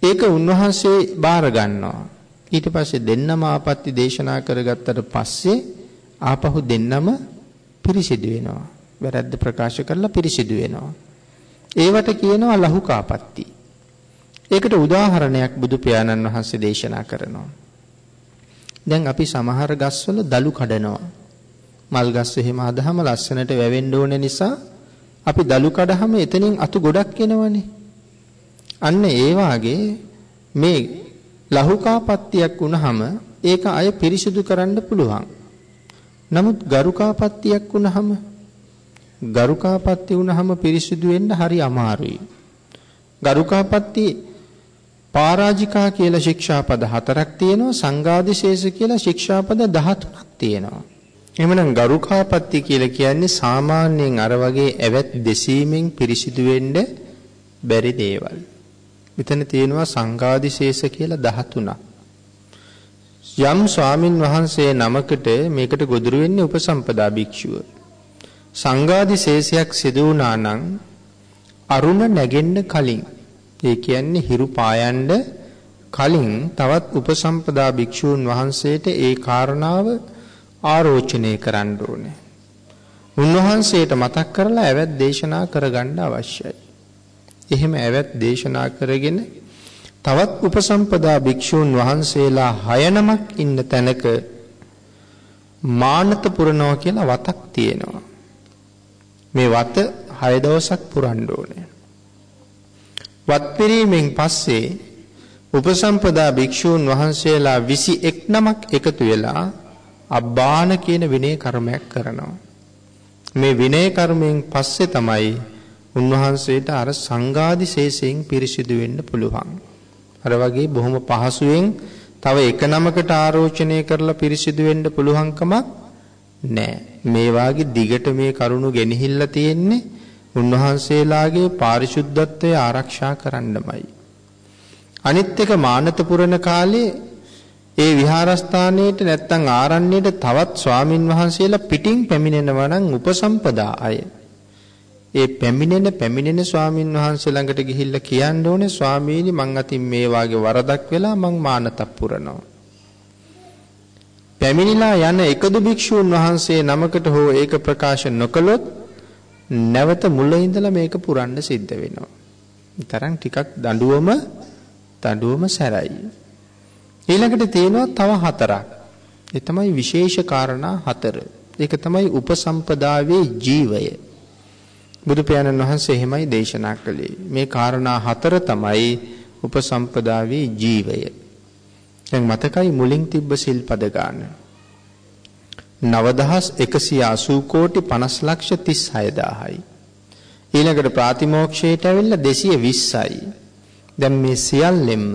ඒක උන්වහන්සේ බාර ගන්නවා. ඊට පස්සේ දෙන්නම ආපත්‍ති දේශනා කරගත්තට පස්සේ ආපහු දෙන්නම පිරිසිදු වෙනවා. වැරද්ද ප්‍රකාශ කරලා පිරිසිදු වෙනවා. ඒවට කියනවා ලහුකාපත්‍ති. ඒකට උදාහරණයක් බුදු පියාණන් වහන්සේ දේශනා කරනවා. දැන් අපි සමහර ගස්වල දලු කඩනවා. මල් ගස් එහෙම අදහම ලස්සනට වැවෙන්න ඕන නිසා අපි දලු කඩහම එතනින් අතු ගොඩක් එනවනේ. අන්න ඒ වාගේ මේ ලහුකාපත්තියක් වුණාම ඒක අය පිරිසිදු කරන්න පුළුවන්. නමුත් ගරුකාපත්තියක් වුණාම ගරුකාපත්ති වුණාම පිරිසිදු වෙන්න හරි අමාරුයි. ගරුකාපත්ති පරාජිකා කියලා ශික්ෂාපද හතරක් තියෙනවා සංඝාදිශේෂ කියලා ශික්ෂාපද 13ක් තියෙනවා. එහෙමනම් ගරුකාපත්ති කියලා කියන්නේ සාමාන්‍යයෙන් අර වගේ ඇවැත් දෙසීමෙන් පිරිසිදු වෙන්න බැරි දේවල්. මෙතන තියෙනවා සංඝාදිශේෂ කියලා 13ක්. යම් ස්වාමින් වහන්සේ නමකට මේකට ගොදුරු වෙන්නේ උපසම්පදා භික්ෂුව. සංඝාදිශේෂයක් සිදු වුණා නම් අරුණ නැගෙන්න කලින් ඒ කියන්නේ හිරු පායන්න කලින් තවත් උපසම්පදා භික්ෂූන් වහන්සේට ඒ කාරණාව ආරෝචනය කරන්න ඕනේ. උන්වහන්සේට මතක් කරලා ඇවැත් දේශනා කරගන්න අවශ්‍යයි. එහෙම ඇවැත් දේශනා කරගෙන තවත් උපසම්පදා භික්ෂූන් වහන්සේලා 6 නමක් ඉන්න තැනක මානත පුරනවා කියලා වතක් තියෙනවා. මේ වත 6 දවසක් පුරන්න ඕනේ. වත් පිරීමෙන් පස්සේ උපසම්පදා භික්ෂූන් වහන්සේලා 21 නමක් එකතු වෙලා අබ්බාන කියන විනය කර්මයක් කරනවා. මේ විනය කර්මයෙන් පස්සේ තමයි උන්වහන්සේට අර සංඝාදි ශේෂයෙන් පිරිසිදු වෙන්න පුළුවන්. අර වගේ බොහොම පහසුවෙන් තව එක නමකට ආරෝචනය කරලා පිරිසිදු වෙන්න පුළුවන්කමක් නැහැ. මේ වාගේ දිගට මේ කරුණු ගෙනහිල්ලා තියෙන්නේ උන්වහන්සේලාගේ පාරිශුද්ධත්වය ආරක්ෂා කරන්නමයි. අනිත් එක මානත පුරණ කාලේ ඒ විහාරස්ථානයේට නැත්තම් ආරණ්‍යයට තවත් ස්වාමින් වහන්සේලා පිටින් පැමිණෙනවා නම් උපසම්පදා අය. ඒ පැමිණෙන පැමිණෙන ස්වාමින් වහන්සේ ළඟට ගිහිල්ලා කියන්න ඕනේ ස්වාමීනි මං අතින් මේ වාගේ වරදක් වෙලා මං මානතක් පුරනවා. පැමිණිලා යන එකදු භික්ෂූන් වහන්සේ නමකට හෝ ඒක ප්‍රකාශ නොකළොත් නැවත මුල ඉඳලා මේක පුරන්න සිද්ධ වෙනවා. තරම් ටිකක් දඬුවම දඬුවම සැරයි. ඊළඟට තියෙනවා තව හතරක්. ඒ තමයි විශේෂ කාරණා හතර. ඒක තමයි උපසම්පදාවේ ජීවය. බුදු පියාණන් වහන්සේ එහෙමයි දේශනා කළේ. මේ කාරණා හතර තමයි උපසම්පදාවේ ජීවය. දැන් මතකයි මුලින් තිබ්බ සිල්පද ගන්න. 9180 කෝටි 50 ලක්ෂ 36000යි. ඊළඟට ප්‍රාතිමෝක්ෂයට ඇවිල්ලා 220යි. දැන් මේ සියල්ලෙම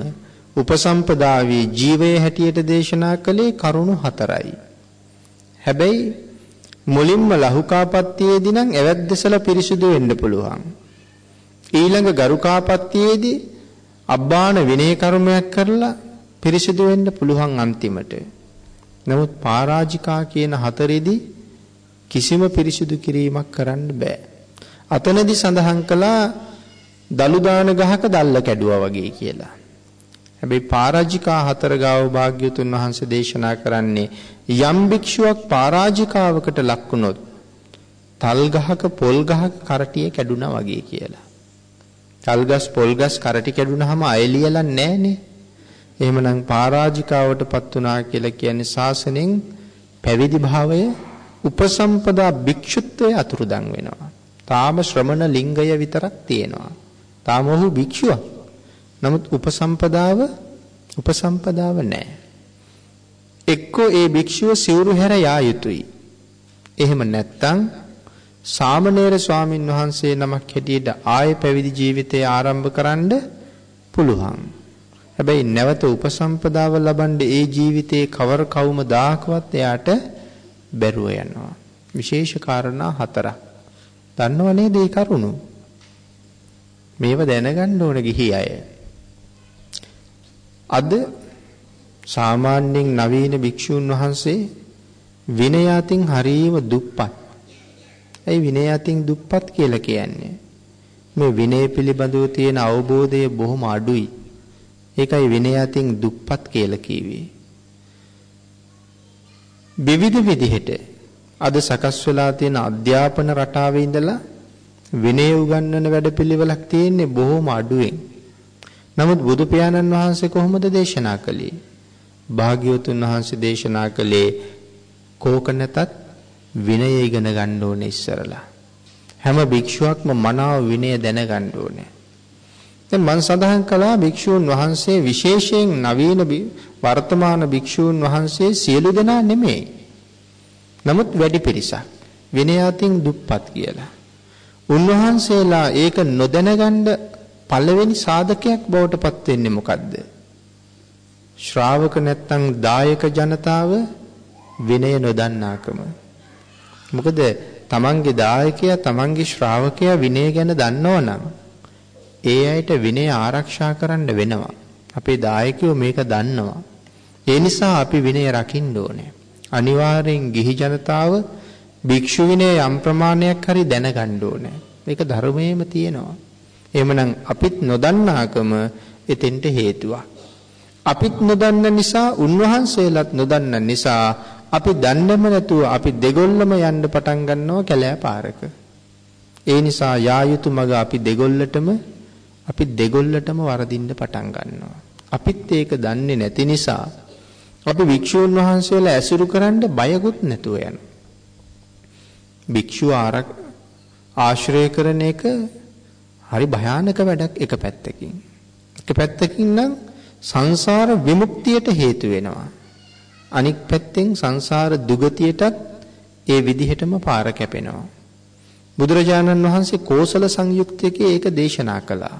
උපසම්පදාවේ ජීවයේ හැටියට දේශනා කළේ කරුණු හතරයි. හැබැයි මුලින්ම ලහුකාපත්තියේදී නම් ඇවැද්දසලා පිරිසුදු වෙන්න පුළුවන්. ඊළඟ ගරුකාපත්තියේදී අබ්බාන විනය කර්මයක් කරලා පිරිසිදු වෙන්න පුළුවන් අන්තිමට. නමුත් පරාජිකා කියන හතරෙදි කිසිම පිරිසිදු කිරීමක් කරන්න බෑ. අතනදි සඳහන් කළා දලු දාන ගහක දැල්ල කැඩුවා වගේ කියලා. හැබැයි පරාජිකා හතර ගාව භාග්‍යතුන් වහන්සේ දේශනා කරන්නේ යම් භික්ෂුවක් පරාජිකාවකට ලක් වුණොත් තල් ගහක පොල් ගහක කරටිය කැඩුනා වගේ කියලා. තල් ගස් පොල් ගස් කරටි කැඩුනහම අයලියලා නැහනේ. එහෙමනම් පරාජිකාවටපත් වුණා කියලා කියන්නේ ශාසනයෙන් පැවිදි භාවය උපසම්පදා භික්ෂුත්වයේ අතුරුදන් වෙනවා. තාම ශ්‍රමණ ලිංගය විතරක් තියෙනවා. තාම ඔහු භික්ෂුවක්. නමුත් උපසම්පදාව උපසම්පදාව නැහැ. එක්කෝ ඒ භික්ෂුව සිවුරු හැර යා යුතුයි. එහෙම නැත්නම් සාමණේර ස්වාමින් වහන්සේ නමක් හැටියට ආයේ පැවිදි ජීවිතය ආරම්භ කරන්න පුළුවන්. හැබැයි නැවත උපසම්පදාව ලබන්න ඒ ජීවිතේ කවර කවුම දායකවත් එයාට බැරුව යනවා. විශේෂ කාරණා හතරක්. දන්නව නේද ඒ කරුණු? මේව දැනගන්න ඕන ගිහි අය. අද සාමාන්‍යයෙන් නවීන භික්ෂූන් වහන්සේ විනය අතින් හරීම දුප්පත්. ඒ විනය අතින් දුප්පත් කියලා කියන්නේ. මේ විනය පිළිබඳව තියෙන අවබෝධය බොහොම අඩුයි. ඒකයි විනය අතින් දුප්පත් කියලා කිව්වේ. විවිධ විදිහට අද සකස් වෙලා තියෙන අධ්‍යාපන රටාවේ ඉඳලා විනය උගන්වන වැඩපිළිවෙලක් තියෙන්නේ බොහොම අඩුවෙන්. නමුත් බුදු පියාණන් වහන්සේ කොහොමද දේශනා කළේ? භාග්‍යවතුන් වහන්සේ දේශනා කළේ කෝක නැතත් විනය ඉගෙන ගන්න ඕනේ ඉස්සරලා. හැම භික්ෂුවක්ම මනාව විනය දැනගන්න ඕනේ. දැන් මම සඳහන් කළා භික්ෂූන් වහන්සේ විශේෂයෙන් නවීන වර්තමාන භික්ෂූන් වහන්සේ සියලු දෙනා නෙමෙයි. නමුත් වැඩි පිරිසක් විනය අතින් දුප්පත් කියලා. උන්වහන්සේලා ඒක නොදැනගන්න පළවෙනි සාධකයක් බවට පත් වෙන්නේ මොකද්ද? ශ්‍රාවක නැත්තම් දායක ජනතාව විනය නොදන්නාකම. මොකද තමන්ගේ දායකයා තමන්ගේ ශ්‍රාවකයා විනය ගැන දන්නවනම් ඒ අයට විනය ආරක්ෂා කරන්න වෙනවා. අපේ දායකයෝ මේක දන්නවා. ඒ නිසා අපි විනය රකින්න ඕනේ. අනිවාර්යෙන් ගිහි ජනතාව භික්ෂු විනය යම් ප්‍රමාණයක් හරි දැනගන්න ඕනේ. මේක ධර්මයේම තියෙනවා. එහෙමනම් අපිත් නොදන්නාකම එතෙන්ට හේතුවක්. අපිත් නොදන්න නිසා උන්වහන්සේලාත් නොදන්න නිසා අපි දන්නේම නැතුව අපි දෙගොල්ලම යන්න පටන් ගන්නවා කැලෑ පාරක. ඒ නිසා යා යුතු මග අපි දෙගොල්ලටම අපි දෙගොල්ලටම වරදින්න පටන් ගන්නවා. අපිත් ඒක දන්නේ නැති නිසා අපි වික්ෂූන් වහන්සේලා ඇසුරු කරන්න බයකුත් නැතුව යනවා. භික්ෂුව ආශ්‍රය කරන එක හරි භයානක වැඩක් එක පැත්තකින්. එක පැත්තකින් නම් සංසාර විමුක්තියට හේතු වෙනවා. අනික් පැත්තෙන් සංසාර දුගතියටත් ඒ විදිහටම පාර කැපෙනවා. බුදුරජාණන් වහන්සේ කෝසල සංයුක්තයකේ ඒක දේශනා කළා.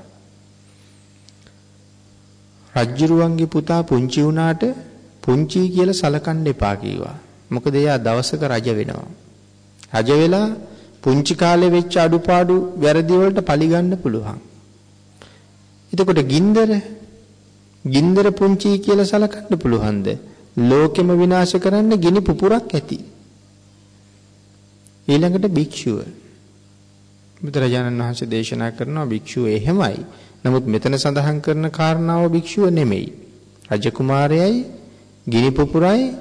රජ්ජුරුවන්ගේ පුතා පුංචි වුණාට පුංචි කියලා සලකන්න එපා කිව්වා. මොකද එයා දවසක රජ වෙනවා. රජ වෙලා පුංචි කාලේ වෙච්ච අඩුපාඩු වැරදි වලට පරිගන්න පුළුවන්. එතකොට ගින්දර ගින්දර පුංචි කියලා සලකන්න පුළුවන්ද? ලෝකෙම විනාශ කරන්න ගිනි පුපුරක් ඇති. ඊළඟට භික්ෂුව බුදුරජාණන් වහන්සේ දේශනා කරනවා භික්ෂුව එහෙමයි. නමුත් මෙතන සඳහන් කරන කාරණාව භික්ෂුව නෙමෙයි. රජ කුමාරයයි, ගිනි පුපුරයි,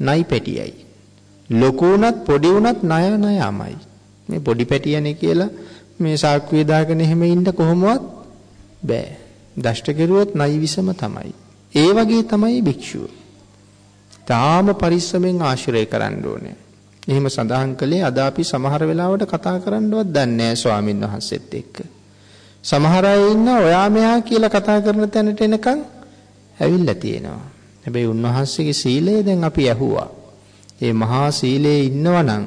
නයි පැටියයි. ලොකු උනත් පොඩි උනත් ණය ණයමයි. මේ පොඩි පැටියනේ කියලා මේ සාක්කුවේ දාගෙන එහෙම ඉන්න කොහොමවත් බෑ. දෂ්ට කෙරුවොත් නයි විසම තමයි. ඒ වගේ තමයි භික්ෂුව. තාම පරිස්සමෙන් ආශ්‍රය කරන්න ඕනේ. එහෙම සඳහන් කළේ අද අපි සමහර වෙලාවට කතා කරන්නවත් දන්නේ නැහැ ස්වාමින් වහන්සේත් එක්ක. සමහර අය ඉන්න ඔයා මෙහා කියලා කතා කරන තැනට එනකන් ඇවිල්ලා තියෙනවා. හැබැයි උන්වහන්සේගේ සීලය දැන් අපි ඇහුවා. ඒ මහා සීලයේ ඉන්නවනම්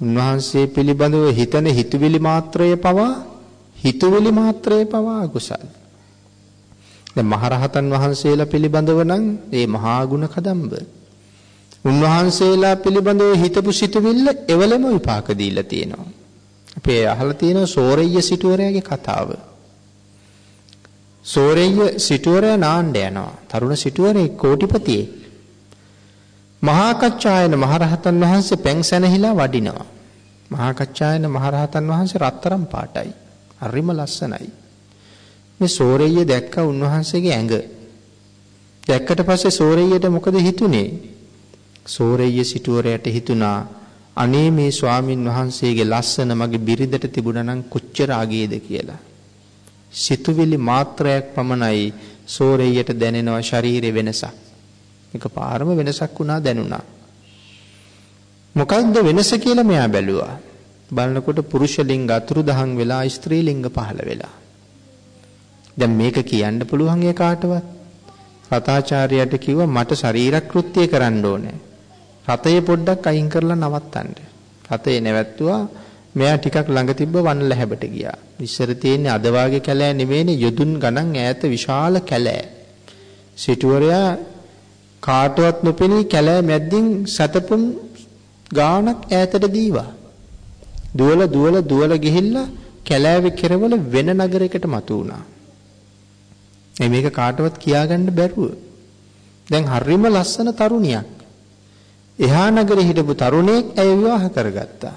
උන්වහන්සේ පිළිබඳව හිතන හිතුවිලි මාත්‍රය පවා හිතුවිලි මාත්‍රය පවා අකුසල්. දැන් මහරහතන් වහන්සේලා පිළිබඳව නම් ඒ මහා ගුණ කදම්බ. උන්වහන්සේලා පිළිබඳව හිතපු සිතුවිල්ල එවලම විපාක දීලා තියෙනවා. අපි අහලා තියෙනවා සෝරෙය්‍ය සිටුවරයාගේ කතාව. සෝරෙය්‍ය සිටුවරයා නාන්න යනවා. තරුණ සිටුවරේ කෝටිපතියෙක්. මහා කච්චායන මහරහතන් වහන්සේ පැන් සැනහිලා වඩිනවා. මහා කච්චායන මහරහතන් වහන්සේ රත්තරම් පාටයි. හරිම ලස්සනයි. මේ සෝරෙය්‍ය දැක්ක උන්වහන්සේගේ ඇඟ. දැක්කට පස්සේ සෝරෙය්‍යට මොකද හිතුනේ? සෝරෙය්‍ය සිටුවරයට හිතුණා අනේ මේ ස්වාමින් වහන්සේගේ ලස්සන මගේ බිරිඳට තිබුණා නම් කොච්චර අගේද කියලා. සිතුවිලි මාත්‍රයක් පමණයි සෝරෙය්‍යට දැනෙනවා ශරීරේ වෙනසක්. එක පාරම වෙනසක් වුණා දැනුණා. මොකක්ද වෙනස කියලා මෙයා බැලුවා. බලනකොට පුරුෂ ලිංග අතුරුදහන් වෙලා ස්ත්‍රී ලිංග පහළ වෙලා. දැන් මේක කියන්න පුළුවන් ඒ කාටවත්? රතාචාර්යයට කිව්වා මට ශරීරකෘත්‍ය කරන්න ඕනේ. රතේ පොඩ්ඩක් අයින් කරලා නවත්තන්න. රතේ නැවැත්තුවා මෙයා ටිකක් ළඟ තිබ්බ වනල හැබට ගියා. ඉස්සර තියෙන්නේ අද වාගේ කැලෑ නෙමෙයිනේ යොදුන් ගණන් ඈත විශාල කැලෑ. සිටුවරයා කාටවත් නොපෙනී කැලෑ මැද්දින් සතපුම් ගානක් ඈතට දීවා. දුවල දුවල දුවල ගිහිල්ලා කැලෑවේ කෙරවල වෙන නගරයකට මතු වුණා. මේ මේක කාටවත් කියාගන්න බැරුව. දැන් හරිම ලස්සන තරුණියක්. එහා නගරේ හිටපු තරුණයෙක් ඇය විවාහ කරගත්තා.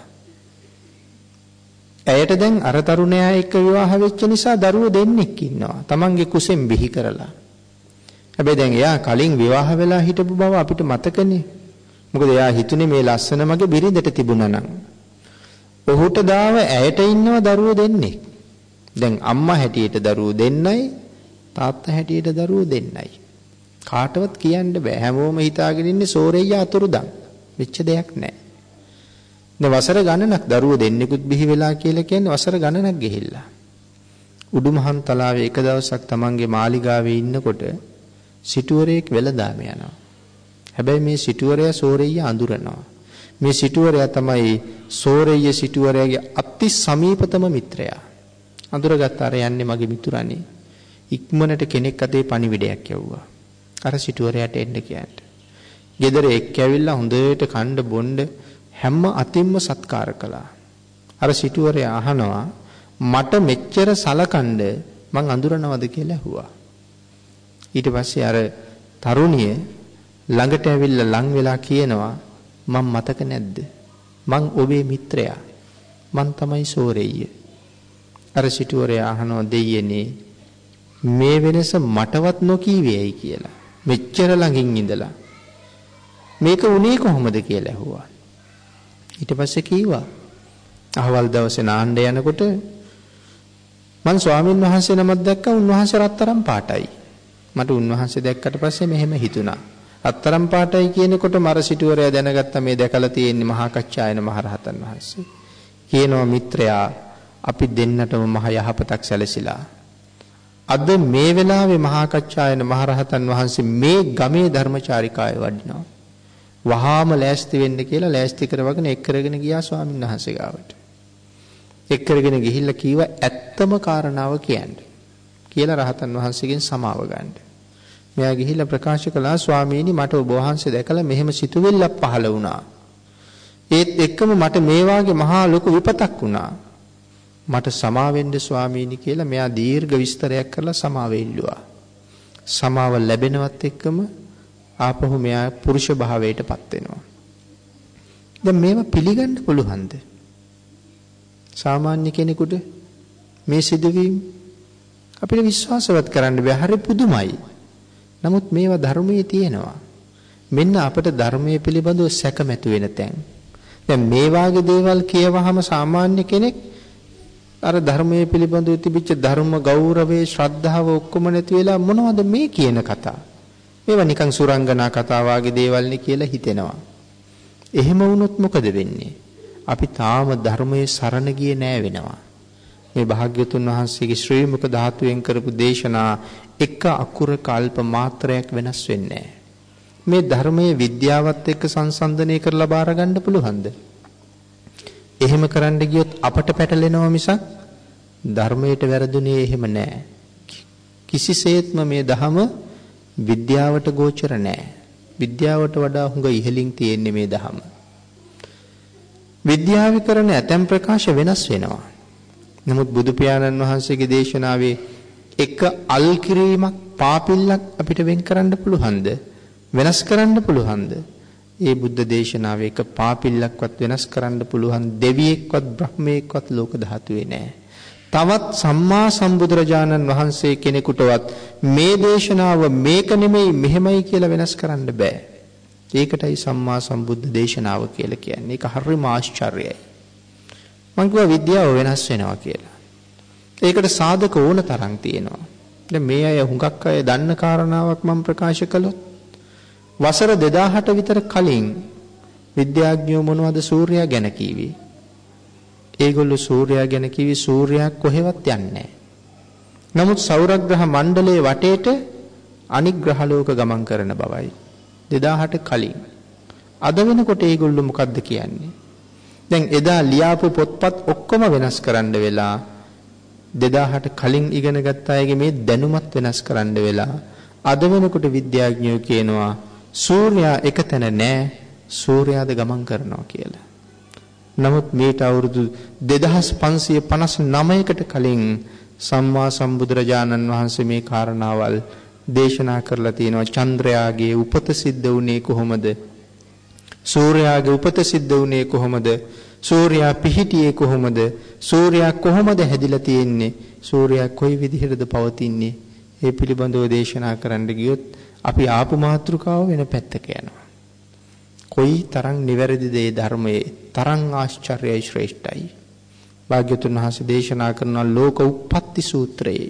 ඇයට දැන් අර තරුණයා එක්ක විවාහ වෙච්ච නිසා දරුවෝ දෙන්නෙක් ඉන්නවා. Tamange කුසෙන් බිහි කරලා. හැබැයි දැන් එයා කලින් විවාහ වෙලා හිටපු බව අපිට මතකනේ. මොකද එයා හිතුනේ මේ ලස්සන මගේ බිරිඳට තිබුණා නම්. ඔහුට දාව ඇයට ඉන්නව දරුවෝ දෙන්නෙක්. දැන් අම්මා හැටියට දරුවෝ දෙන්නයි තාත්තා හැටියට දරුවෝ දෙන්නයි. කාටවත් කියන්න බෑ. හැමෝම හිතාගෙන ඉන්නේ සෝරෙය්‍ය අතුරුදන්. වෙච්ච දෙයක් නෑ. දැන් වසර ගණනක් දරුවෝ දෙන්නෙකුත් බිහි වෙලා කියලා කියන්නේ වසර ගණනක් ගිහිල්ලා. උඩුමහන් තලාවේ එක දවසක් තමන්ගේ මාලිගාවේ ඉන්නකොට සිටුවරයෙක් වෙලදාම යනවා. හැබැයි මේ සිටුවරයා සෝරෙය්‍ය අඳුරනවා. මේ සිටුවරයා තමයි සෝරෙය්‍ය සිටුවරයාගේ අති සමීපතම මිත්‍රයා. අඳුරගත්ත අර යන්නේ මගේ මිතුරනේ. ඉක්මනට කෙනෙක් අතේ පණිවිඩයක් යවුවා. අර සිටුවරයාට එන්න කියන්න. ගෙදර එක්ක ඇවිල්ලා හොඳට කණ්ඩ බොණ්ඩ හැම අතින්ම සත්කාර කළා. අර සිටුවරයා අහනවා මට මෙච්චර සලකන්ඩ මං අඳුරනවද කියලා ඇහුවා. ඊට පස්සේ අර තරුණිය ළඟට ඇවිල්ලා ලං වෙලා කියනවා මං මතක නැද්ද? මං ඔබේ මිත්‍රයා. මං තමයි සෝරෙය්‍ය. අර සිටුවරයා අහනවා දෙයියනේ මේ වෙනස මටවත් නොකීවේයි කියලා. මෙච්චර ළඟින් ඉඳලා මේක උනේ කොහොමද කියලා ඇහුවා. ඊට පස්සේ කීවා අහවල් දවසේ නාන්න යනකොට මං ස්වාමින් වහන්සේ නමක් දැක්කා උන්වහන්සේ රත්තරන් පාටයි. මට උන්වහන්සේ දැක්කට පස්සේ මෙහෙම හිතුණා. රත්තරන් පාටයි කියනකොට මර සිටුවරයා දැනගත්ත මේ දැකලා තියෙන්නේ මහා කච්චායන මහරහතන් වහන්සේ. කියනවා මිත්‍රයා අපි දෙන්නටම මහ යහපතක් සැලසිලා. අද මේ වෙලාවේ මහා කච්චායන මහරහතන් වහන්සේ මේ ගමේ ධර්මචාරිකාවේ වඩිනවා. වහාම ලෑස්ති වෙන්න කියලා ලෑස්ති කරවගෙන එක් කරගෙන ගියා ස්වාමීන් වහන්සේ ගාවට. එක් කරගෙන ගිහිල්ලා කීවා ඇත්තම කාරණාව කියන්න. කියලා රහතන් වහන්සේගෙන් සමාව ගන්න. මෙයා ගිහිල්ලා ප්‍රකාශ කළා ස්වාමීනි මට ඔබ වහන්සේ දැකලා මෙහෙම සිතුවිල්ලක් පහළ වුණා. ඒත් එක්කම මට මේ වාගේ මහා ලොකු විපතක් වුණා. මට සමාවෙන්න ස්වාමීනි කියලා මෙයා දීර්ඝ විස්තරයක් කරලා සමාව ඉල්ලුවා. සමාව ලැබෙනවත් එක්කම ආපහු මෙයා පුරුෂ භාවයටපත් වෙනවා. දැන් මේවා පිළිගන්න පුළුවන්ද? සාමාන්‍ය කෙනෙකුට මේ සිදුවීම් අපිට විශ්වාසවත් කරන්න බෑ. හරි පුදුමයි. නමුත් මේවා ධර්මයේ තියෙනවා. මෙන්න අපට ධර්මයේ පිළිබඳව සැකමැතු වෙන තැන්. දැන් මේ වාගේ දේවල් කියවහම සාමාන්‍ය කෙනෙක් අර ධර්මයේ පිළිබඳව තිබිච්ච ධර්ම ගෞරවයේ ශ්‍රද්ධාව ඔක්කොම නැති වෙලා මොනවද මේ කියන කතා? මේවා නිකන් සුරංගනා කතා වාගේ දේවල්නේ කියලා හිතෙනවා. එහෙම වුණොත් මොකද වෙන්නේ? අපි තාම ධර්මයේ සරණ ගියේ නෑ වෙනවා. මේ භාග්‍යතුන් වහන්සේගේ ශ්‍රී මුක ධාතුවෙන් කරපු දේශනා එක අකුර කල්ප මාත්‍රයක් වෙනස් වෙන්නේ මේ ධර්මයේ විද්‍යාවත් එක්ක සංසන්දනය කරලා බාර ගන්න පුළුවන්ද? එහෙම කරන්න ගියොත් අපට පැටලෙනවා මිසක් ධර්මයට වැරදුනේ එහෙම නෑ. කිසිසේත්ම මේ ධහම විද්‍යාවට ගෝචර නෑ. විද්‍යාවට වඩා හුඟ ඉහළින් තියෙන්නේ මේ ධහම. විද්‍යාව කරන ඇතැම් ප්‍රකාශ වෙනස් වෙනවා. නමුත් බුදු පියාණන් වහන්සේගේ දේශනාවේ එක අල් කිරීමක් පාපිල්ලක් අපිට වෙන් කරන්න පුළුවන්ද? වෙනස් කරන්න පුළුවන්ද? ඒ බුද්ධ දේශනාවේ එක පාපිල්ලක්වත් වෙනස් කරන්න පුළුවන් දෙවියෙක්වත් බ්‍රහ්මයෙක්වත් ලෝක ධාතුවේ නැහැ. තවත් සම්මා සම්බුදුරජාණන් වහන්සේ කෙනෙකුටවත් මේ දේශනාව මේක නෙමෙයි මෙහෙමයි කියලා වෙනස් කරන්න බෑ. ඒකටයි සම්මා සම්බුද්ධ දේශනාව කියලා කියන්නේ. ඒක හරිම ආශ්චර්යයි. මං කිව්වා විද්‍යාව වෙනස් වෙනවා කියලා. ඒකට සාධක ඕන තරම් තියෙනවා. දැන් මේ අය හුඟක් අය දන්න කාරණාවක් මම ප්‍රකාශ කළොත් වසර 2000ට විතර කලින් විද්‍යාඥයෝ මොනවද සූර්යයා ගැන කීවේ? ඒගොල්ලෝ සූර්යයා ගැන කිවි සූර්යයා කොහෙවත් යන්නේ නමුත් සෞරග්‍රහ මණ්ඩලයේ වටේට අනික් ග්‍රහලෝක ගමන් කරන බවයි 2008 කලින්. අද වෙනකොට ඒගොල්ලෝ මොකද්ද කියන්නේ? දැන් එදා ලියාපු පොත්පත් ඔක්කොම වෙනස් කරන්න වෙලා 2008 කලින් ඉගෙන ගත්ත අයගේ මේ දැනුමත් වෙනස් කරන්න වෙලා අද වෙනකොට විද්‍යාඥයෝ කියනවා සූර්යයා එක තැන නෑ සූර්යාද ගමන් කරනවා කියලා නමුත් මේට අවුරුදු 2559කට කලින් සම්මා සම්බුදුරජාණන් වහන්සේ මේ කාරණාවල් දේශනා කරලා තියෙනවා චන්ද්‍රයාගේ උපත සිද්ධ වුණේ කොහොමද? සූර්යාගේ උපත සිද්ධ වුණේ කොහොමද? සූර්යා පිහිටියේ කොහොමද? සූර්යා කොහොමද හැදිලා තියෙන්නේ? සූර්යා කොයි විදිහටද පවතින්නේ? ඒ පිළිබඳව දේශනා කරන්න ගියොත් අපි ආපු මාතෘකාව වෙන පැත්තක යනවා. කොයි තරම් නිවැරදිද ඒ ධර්මයේ තරම් ආශ්චර්යයි ශ්‍රේෂ්ඨයි. භාග්‍යතුන් වහන්සේ දේශනා කරන ලෝක උප්පත්ති සූත්‍රයේ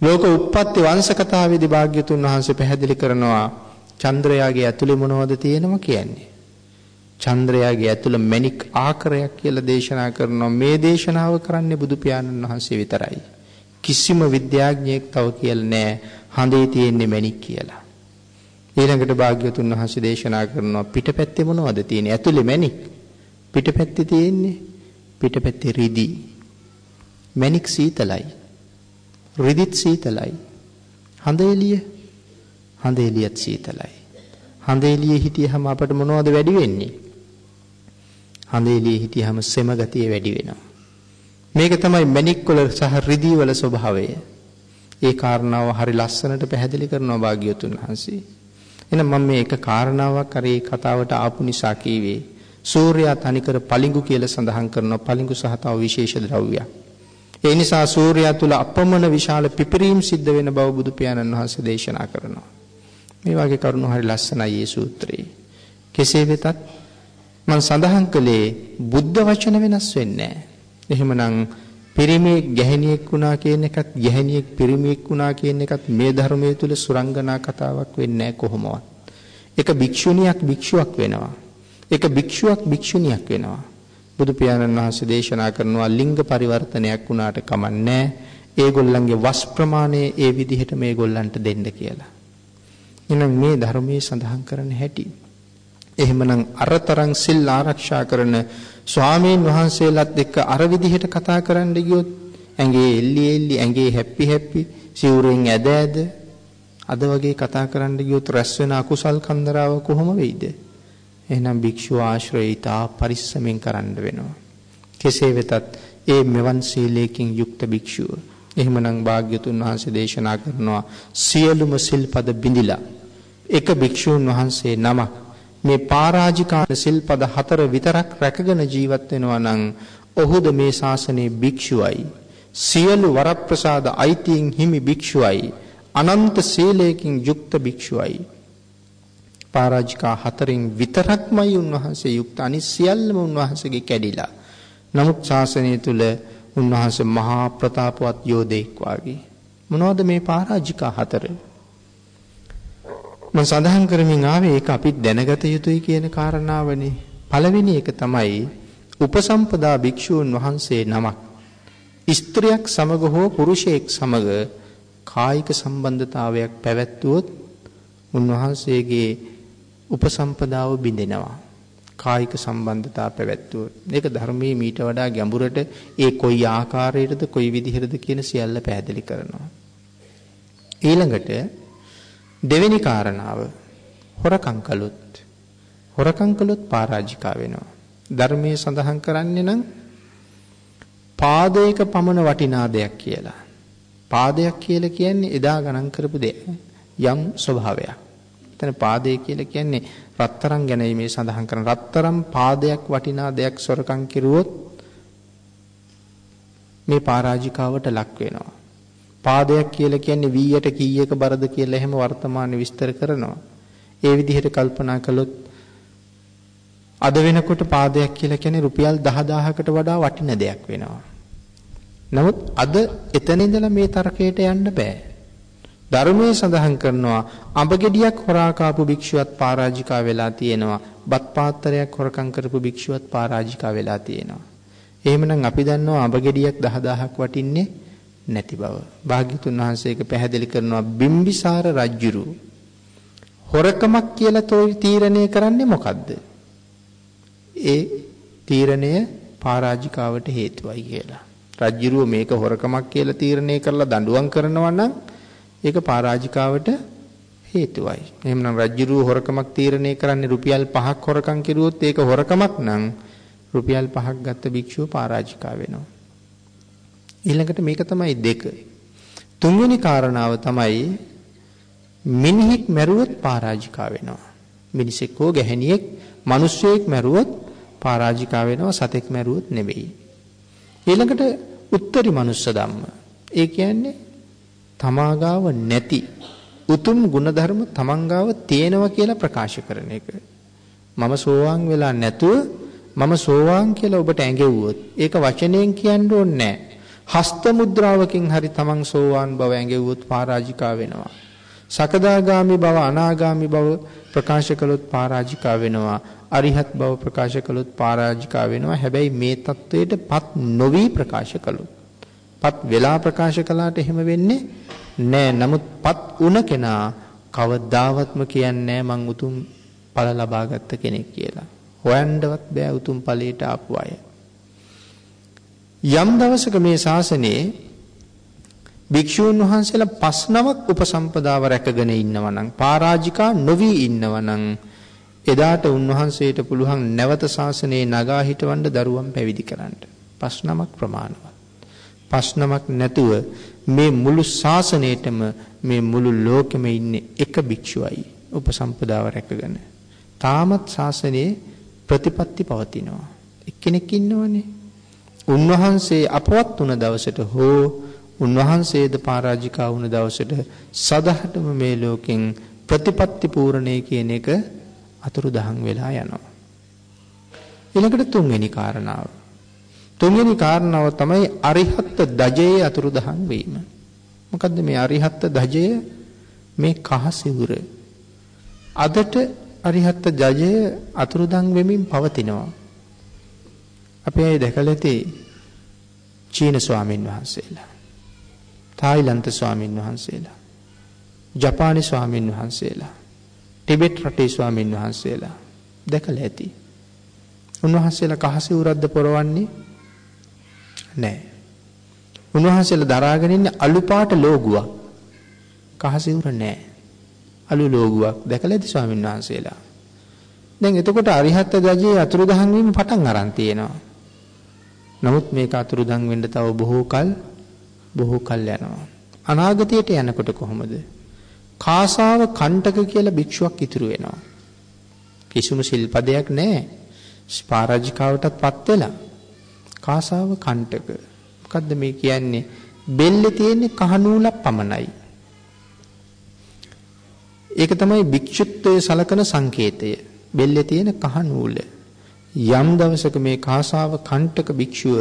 ලෝක උප්පත්ති වංශ කතාවේදී භාග්‍යතුන් වහන්සේ පැහැදිලි කරනවා චන්ද්‍රයාගේ ඇතුලේ මොනවද තියෙනවා කියන්නේ. චන්ද්‍රයාගේ ඇතුළ මැණික් ආකාරයක් කියලා දේශනා කරනවා මේ දේශනාව කරන්නේ බුදු පියාණන් වහන්සේ විතරයි. කිසිම විද්‍යාඥයෙක් තව කියලා නෑ හඳේ තියෙන්නේ මැණික් කියලා. ඊළඟට භාග්‍යතුන් වහන්සේ දේශනා කරනවා පිටපැත්තේ මොනවද තියෙන්නේ? ඇතුලේ මැණික්. පිටපැත්තේ තියෙන්නේ පිටපැත්තේ රිදී. මැණික් සීතලයි. රිදිත් සීතලයි. හඳ එළිය හඳ එළියත් සීතලයි. හඳ එළියේ හිටියහම අපට මොනවද වැඩි වෙන්නේ? හඳ එළියේ හිටියහම සෙම ගතිය වැඩි වෙනවා. මේක තමයි මැණික් වල සහ රිදී වල ස්වභාවය. ඒ කාරණාව හරි ලස්සනට පැහැදිලි කරනවා භාග්‍යවතුන් වහන්සේ. එහෙනම් මම මේ එක කාරණාවක් අර ඒ කතාවට ආපු නිසා කීවේ සූර්යයා තනිකර පලිඟු කියලා සඳහන් කරනවා පලිඟු සහ තව විශේෂ ද්‍රව්‍යයක්. ඒ නිසා සූර්යයා තුල අපමණ විශාල පිපිරීම් සිද්ධ වෙන බව බුදු පියාණන් වහන්සේ දේශනා කරනවා. මේ වගේ කරුණු හරි ලස්සනයි මේ සූත්‍රයේ. කෙසේ වෙතත් මම සඳහන් කළේ බුද්ධ වචන වෙනස් වෙන්නේ නැහැ. එහෙමනම් පිරිමියෙක් ගැහණියෙක් වුණා කියන එකත් ගැහණියෙක් පිරිමියෙක් වුණා කියන එකත් මේ ධර්මයේ තුල සුරංගනා කතාවක් වෙන්නේ කොහොමවත්. එක භික්ෂුණියක් භික්ෂුවක් වෙනවා. එක භික්ෂුවක් භික්ෂුණියක් වෙනවා. බුදු පියාණන් වහන්සේ දේශනා කරනවා ලිංග පරිවර්තනයක් වුණාට කමන්නේ ඒගොල්ලන්ගේ වස් ප්‍රමාණය ඒ විදිහට මේගොල්ලන්ට දෙන්න කියලා. එහෙනම් මේ ධර්මයේ සඳහන් කරන්න හැටි. එහෙමනම් අරතරන් සිල් ආරක්ෂා කරන ස්වාමීන් වහන්සේලාත් එක්ක අර විදිහට කතා කරන්න ගියොත් ඇඟේ එල්ලි එල්ලි ඇඟේ හැප්පි හැප්පි සිවුරෙන් ඇද ඇද අද වගේ කතා කරන්න ගියොත් රැස් වෙන අකුසල් කන්දරාව කොහොම වෙයිද? එහෙනම් භික්ෂුව ආශ්‍රයිතා පරිස්සමෙන් කරන්න වෙනවා. කෙසේ වෙතත් ඒ මෙවන් සීලයකින් යුක්ත භික්ෂුව එහෙමනම් භාග්‍යතුන් වහන්සේ දේශනා කරනවා සියලුම සිල්පද බිඳිලා එක භික්ෂූන් වහන්සේ නමක් මේ පරාජිකාන සිල්පද හතර විතරක් රැකගෙන ජීවත් වෙනවා නම් ඔහුද මේ ශාසනයේ භික්ෂුවයි. සියලු වරප්‍රසාද අයිතීන් හිමි භික්ෂුවයි. අනන්ත සීලයකින් යුක්ත භික්ෂුවයි. පරාජිකා හතරෙන් විතරක්මයි උන්වහන්සේ යුක්ත. අනිත් සියල්ලම උන්වහන්සේගේ කැඩිලා. නමුත් ශාසනය තුල උන්වහන්සේ මහා ප්‍රතාපවත් යෝධෙක් වාගේ. මොනවද මේ පරාජිකා හතරේ? මම සඳහන් කරමින් ආවේ ඒක අපි දැනගත යුතුයි කියන කාරණාවනේ. පළවෙනි එක තමයි උපසම්පදා භික්ෂූන් වහන්සේ නමක් ස්ත්‍රියක් සමග හෝ පුරුෂයෙක් සමග කායික සම්බන්ධතාවයක් පැවැත්වුවොත් උන්වහන්සේගේ උපසම්පදාව බිඳෙනවා. කායික සම්බන්ධතා පැවැත්වුවොත්. ඒක ධර්මයේ මීට වඩා ගැඹුරට ඒ කොයි ආකාරයකටද කොයි විදිහටද කියන සියල්ල පැහැදිලි කරනවා. ඊළඟට දෙවෙනි කාරණාව හොරකම් කළොත් හොරකම් කළොත් පරාජිකා වෙනවා. ධර්මයේ සඳහන් කරන්නේ නම් පාදයක පමණ වටිනා දෙයක් කියලා. පාදයක් කියලා කියන්නේ එදා ගණන් කරපු දෙයක්. යම් ස්වභාවයක්. එතන පාදය කියලා කියන්නේ රත්තරන් ගැන මේ සඳහන් කරන රත්තරන් පාදයක් වටිනා දෙයක් සොරකම් කෙරුවොත් මේ පරාජිකාවට ලක් වෙනවා. පාදයක් කියලා කියන්නේ වීයට කීයක බරද කියලා එහෙම වර්තමාන විස්තර කරනවා. ඒ විදිහට කල්පනා කළොත් අද වෙනකොට පාදයක් කියලා කියන්නේ රුපියල් 10000කට වඩා වටින දෙයක් වෙනවා. නමුත් අද එතන ඉඳලා මේ තර්කයට යන්න බෑ. ධර්මයේ සඳහන් කරනවා අඹ ගෙඩියක් හොරා කාපු භික්ෂුවත් පරාජිකා වෙලා තියෙනවා. බත් පාත්‍රයක් හොරකම් කරපු භික්ෂුවත් පරාජිකා වෙලා තියෙනවා. එහෙමනම් අපි දන්නවා අඹ ගෙඩියක් 10000ක් වටින්නේ නැති බව. භාග්‍යතුන් වහන්සේක පැහැදිලි කරනවා බිම්බිසාර රජුරු හොරකමක් කියලා තීරණය කරන්නේ මොකද්ද? ඒ තීරණය පරාජිකාවට හේතුවයි කියලා. රජ්ජුරුව මේක හොරකමක් කියලා තීරණය කරලා දඬුවම් කරනවා නම් ඒක පරාජිකාවට හේතුවයි. එහෙමනම් රජ්ජුරුව හොරකමක් තීරණය කරන්නේ රුපියල් 5ක් හොරකම් කෙරුවොත් ඒක හොරකමක් නම් රුපියල් 5ක් ගත්ත භික්ෂුව පරාජිකා වෙනවා. ඊළඟට මේක තමයි දෙක. තුන්වෙනි කාරණාව තමයි මිනිහෙක් මැරුවොත් පරාජිකා වෙනවා. මිනිසෙක් හෝ ගැහණියෙක් මිනිස්සෙක් මැරුවොත් පරාජිකා වෙනවා සතෙක් මැරුවොත් නෙවෙයි. ඊළඟට උත්තරී මනුස්ස ධම්ම. ඒ කියන්නේ තමාගාව නැති උතුම් ගුණධර්ම තමන්ගාව තියෙනවා කියලා ප්‍රකාශ කරන එක. මම සෝවාන් වෙලා නැතුව මම සෝවාන් කියලා ඔබට ඇඟෙව්වොත් ඒක වචනයෙන් කියන්න ඕනේ නැහැ. හස්ත මුද්‍රාවකින් හරි තමන් සෝවාන් බව ඇඟෙව්වොත් පරාජිකා වෙනවා. සකදාගාමි බව අනාගාමි බව ප්‍රකාශ කළොත් පරාජිකා වෙනවා. අරිහත් බව ප්‍රකාශ කළොත් පරාජිකා වෙනවා. හැබැයි මේ தത്വයටපත් නොවි ප්‍රකාශ කළොත්. පත් වෙලා ප්‍රකාශ කළාට එහෙම වෙන්නේ නෑ. නමුත් පත් උන කෙනා කවදාවත්ම කියන්නේ මං උතුම් ඵල ලබාගත් කෙනෙක් කියලා. හොයන්නවත් බෑ උතුම් ඵලයට ආපු අය. යම් දවසක මේ ශාසනයේ භික්ෂූන් වහන්සේලා පස් නමක් උපසම්පදාව රැකගෙන ඉන්නවා නම් පරාජිකා නොවි ඉන්නවා නම් එදාට උන්වහන්සේට පුළුවන් නැවත ශාසනයේ නගා හිටවන්න දරුවන් පැවිදි කරන්න. පස් නමක් ප්‍රමාණවත්. පස් නමක් නැතුව මේ මුළු ශාසනයටම මේ මුළු ලෝකෙම ඉන්නේ එක භික්ෂුවයි උපසම්පදාව රැකගෙන. තාමත් ශාසනයේ ප්‍රතිපත්ති පවතිනවා. එක්කෙනෙක් ඉන්නවනේ. උන්වහන්සේ අපවත් වුණ දවසට හෝ උන්වහන්සේද පරාජිකා වුණ දවසට සදහටම මේ ලෝකෙන් ප්‍රතිපත්ති පූර්ණේ කියන එක අතුරුදහන් වෙලා යනවා. ඊළඟට තුන්වෙනි කාරණාව. තුන්වෙනි කාරණාව තමයි අරිහත් දජයේ අතුරුදහන් වීම. මොකද්ද මේ අරිහත් දජය? මේ කහ සිවුර. අදට අරිහත් දජය අතුරුදහන් වෙමින් පවතිනවා. අපි අය දැකලා ඇති චීන ස්වාමින් වහන්සේලා. තායිලන්ත ස්වාමින් වහන්සේලා. ජපානි ස්වාමින් වහන්සේලා. ටිබෙට් රටේ ස්වාමින් වහන්සේලා දැකලා ඇති. උන්වහන්සේලා කහසිවුරක්ද පොරවන්නේ නැහැ. උන්වහන්සේලා දරාගෙන ඉන්නේ අලු පාට ලෝගුවක්. කහසිවුර නැහැ. අලු ලෝගුවක් දැකලා ඇති ස්වාමින් වහන්සේලා. දැන් එතකොට අරිහත් ගජයේ අතුරුදහන් වීම පටන් අරන් තියෙනවා. නමුත් මේක අතුරුදහන් වෙන්න තව බොහෝ කල් බොහෝ කල් යනවා. අනාගතයට යනකොට කොහොමද? කාසාව කණ්ඩක කියලා භික්ෂුවක් ඉතුරු වෙනවා. කිසිම සිල්පදයක් නැහැ. ස්පාරාජිකාවටත් පත් වෙලා. කාසාව කණ්ඩක. මොකද්ද මේ කියන්නේ? බෙල්ලේ තියෙන්නේ කහ නූලක් පමණයි. ඒක තමයි භික්ෂුත්වයේ සලකන සංකේතය. බෙල්ලේ තියෙන කහ නූල. යම් දවසක මේ කාසාව කණ්ඩක භික්ෂුව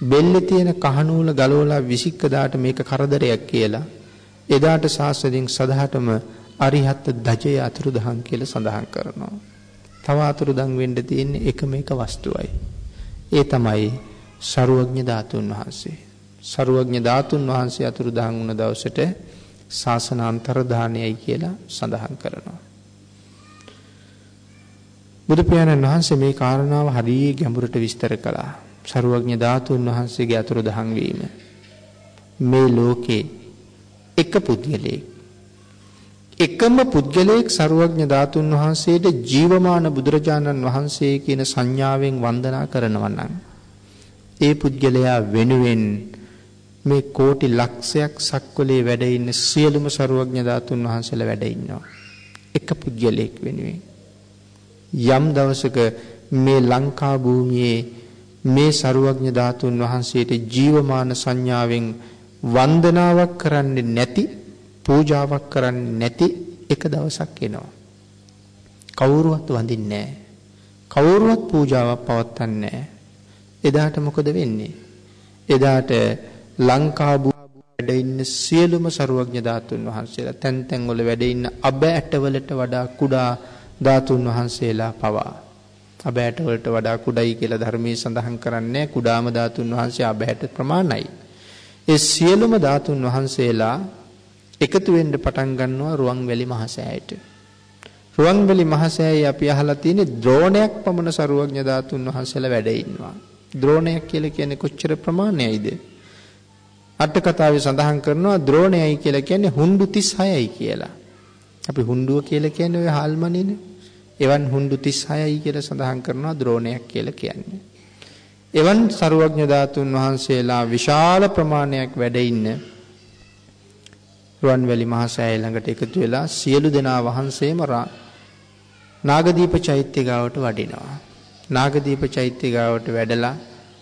බෙල්ලේ තියෙන කහ නූල ගලවලා විසික්ක දාට මේක කරදරයක් කියලා එදාට ශාස්ත්‍රයෙන් සදහටම අරිහත් දජය අතුරුදහන් කියලා සඳහන් කරනවා. තව අතුරුදන් වෙන්න තියෙන්නේ එකම එක වස්තුවයි. ඒ තමයි සරුවඥ ධාතුන් වහන්සේ. සරුවඥ ධාතුන් වහන්සේ අතුරුදහන් වුණ දවසට ශාසන අන්තර්දානයයි කියලා සඳහන් කරනවා. බුදු පියාණන් වහන්සේ මේ කාරණාව හරිය ගැඹුරට විස්තර කළා. සරුවඥ ධාතුන් වහන්සේගේ අතුරුදහන් වීම. මේ ලෝකේ එක පුද්ගලයෙක් එකම පුද්ගලයෙක් සරුවඥ ධාතුන් වහන්සේට ජීවමාන බුදුරජාණන් වහන්සේ කියන සංඥාවෙන් වන්දනා කරනවා නම් ඒ පුද්ගලයා වෙනුවෙන් මේ කෝටි ලක්ෂයක් සක්වලේ වැඩ ඉන්න සියලුම සරුවඥ ධාතුන් වහන්සේලා වැඩ ඉන්නවා. එක පුද්ගලයෙක් වෙනුවෙන්. යම් දවසක මේ ලංකා භූමියේ මේ සරුවඥ ධාතුන් වහන්සේට ජීවමාන සංඥාවෙන් වන්දනාවක් කරන්නේ නැති පූජාවක් කරන්නේ නැති එක දවසක් එනවා. කවුරුවත් වඳින්නේ නැහැ. කවුරුවත් පූජාවක් පවත්වන්නේ නැහැ. එදාට මොකද වෙන්නේ? එදාට ලංකා වැඩ ඉන්න සියලුම ਸਰුවඥ ධාතුන් වහන්සේලා තැන් තැන් වල වැඩ ඉන්න අබ ඇටවලට වඩා කුඩා ධාතුන් වහන්සේලා පවා අබ ඇටවලට වඩා කුඩයි කියලා ධර්මයේ සඳහන් කරන්නේ කුඩාම ධාතුන් වහන්සේ අබ ඇට ප්‍රමාණයි. ඒ සියලුම ධාතුන් වහන්සේලා එකතු වෙන්න පටන් ගන්නවා රුවන්වැලි මහසෑයට. රුවන්වැලි මහසෑයේ අපි අහලා තියෙන්නේ ද්‍රෝණයක් පමණ සරුවඥ ධාතුන් වහන්සේලා වැඩ ඉන්නවා. ද්‍රෝණයක් කියලා කියන්නේ කොච්චර ප්‍රමාණයයිද? අට කතාවේ සඳහන් කරනවා ද්‍රෝණයයි කියලා කියන්නේ හුඬු 36යි කියලා. අපි හුඬුව කියලා කියන්නේ ඔය හාල්මනිනේ. එවන් හුඬු 36යි කියලා සඳහන් කරනවා ද්‍රෝණයක් කියලා කියන්නේ. එවන් සරුවඥ ධාතුන් වහන්සේලා විශාල ප්‍රමාණයක් වැඩ ඉන්න රුවන්වැලි මහසෑය ළඟට එකතු වෙලා සියලු දෙනා වහන්සේම නාගදීප චෛත්‍ය ගාවට වඩිනවා. නාගදීප චෛත්‍ය ගාවට වැඩලා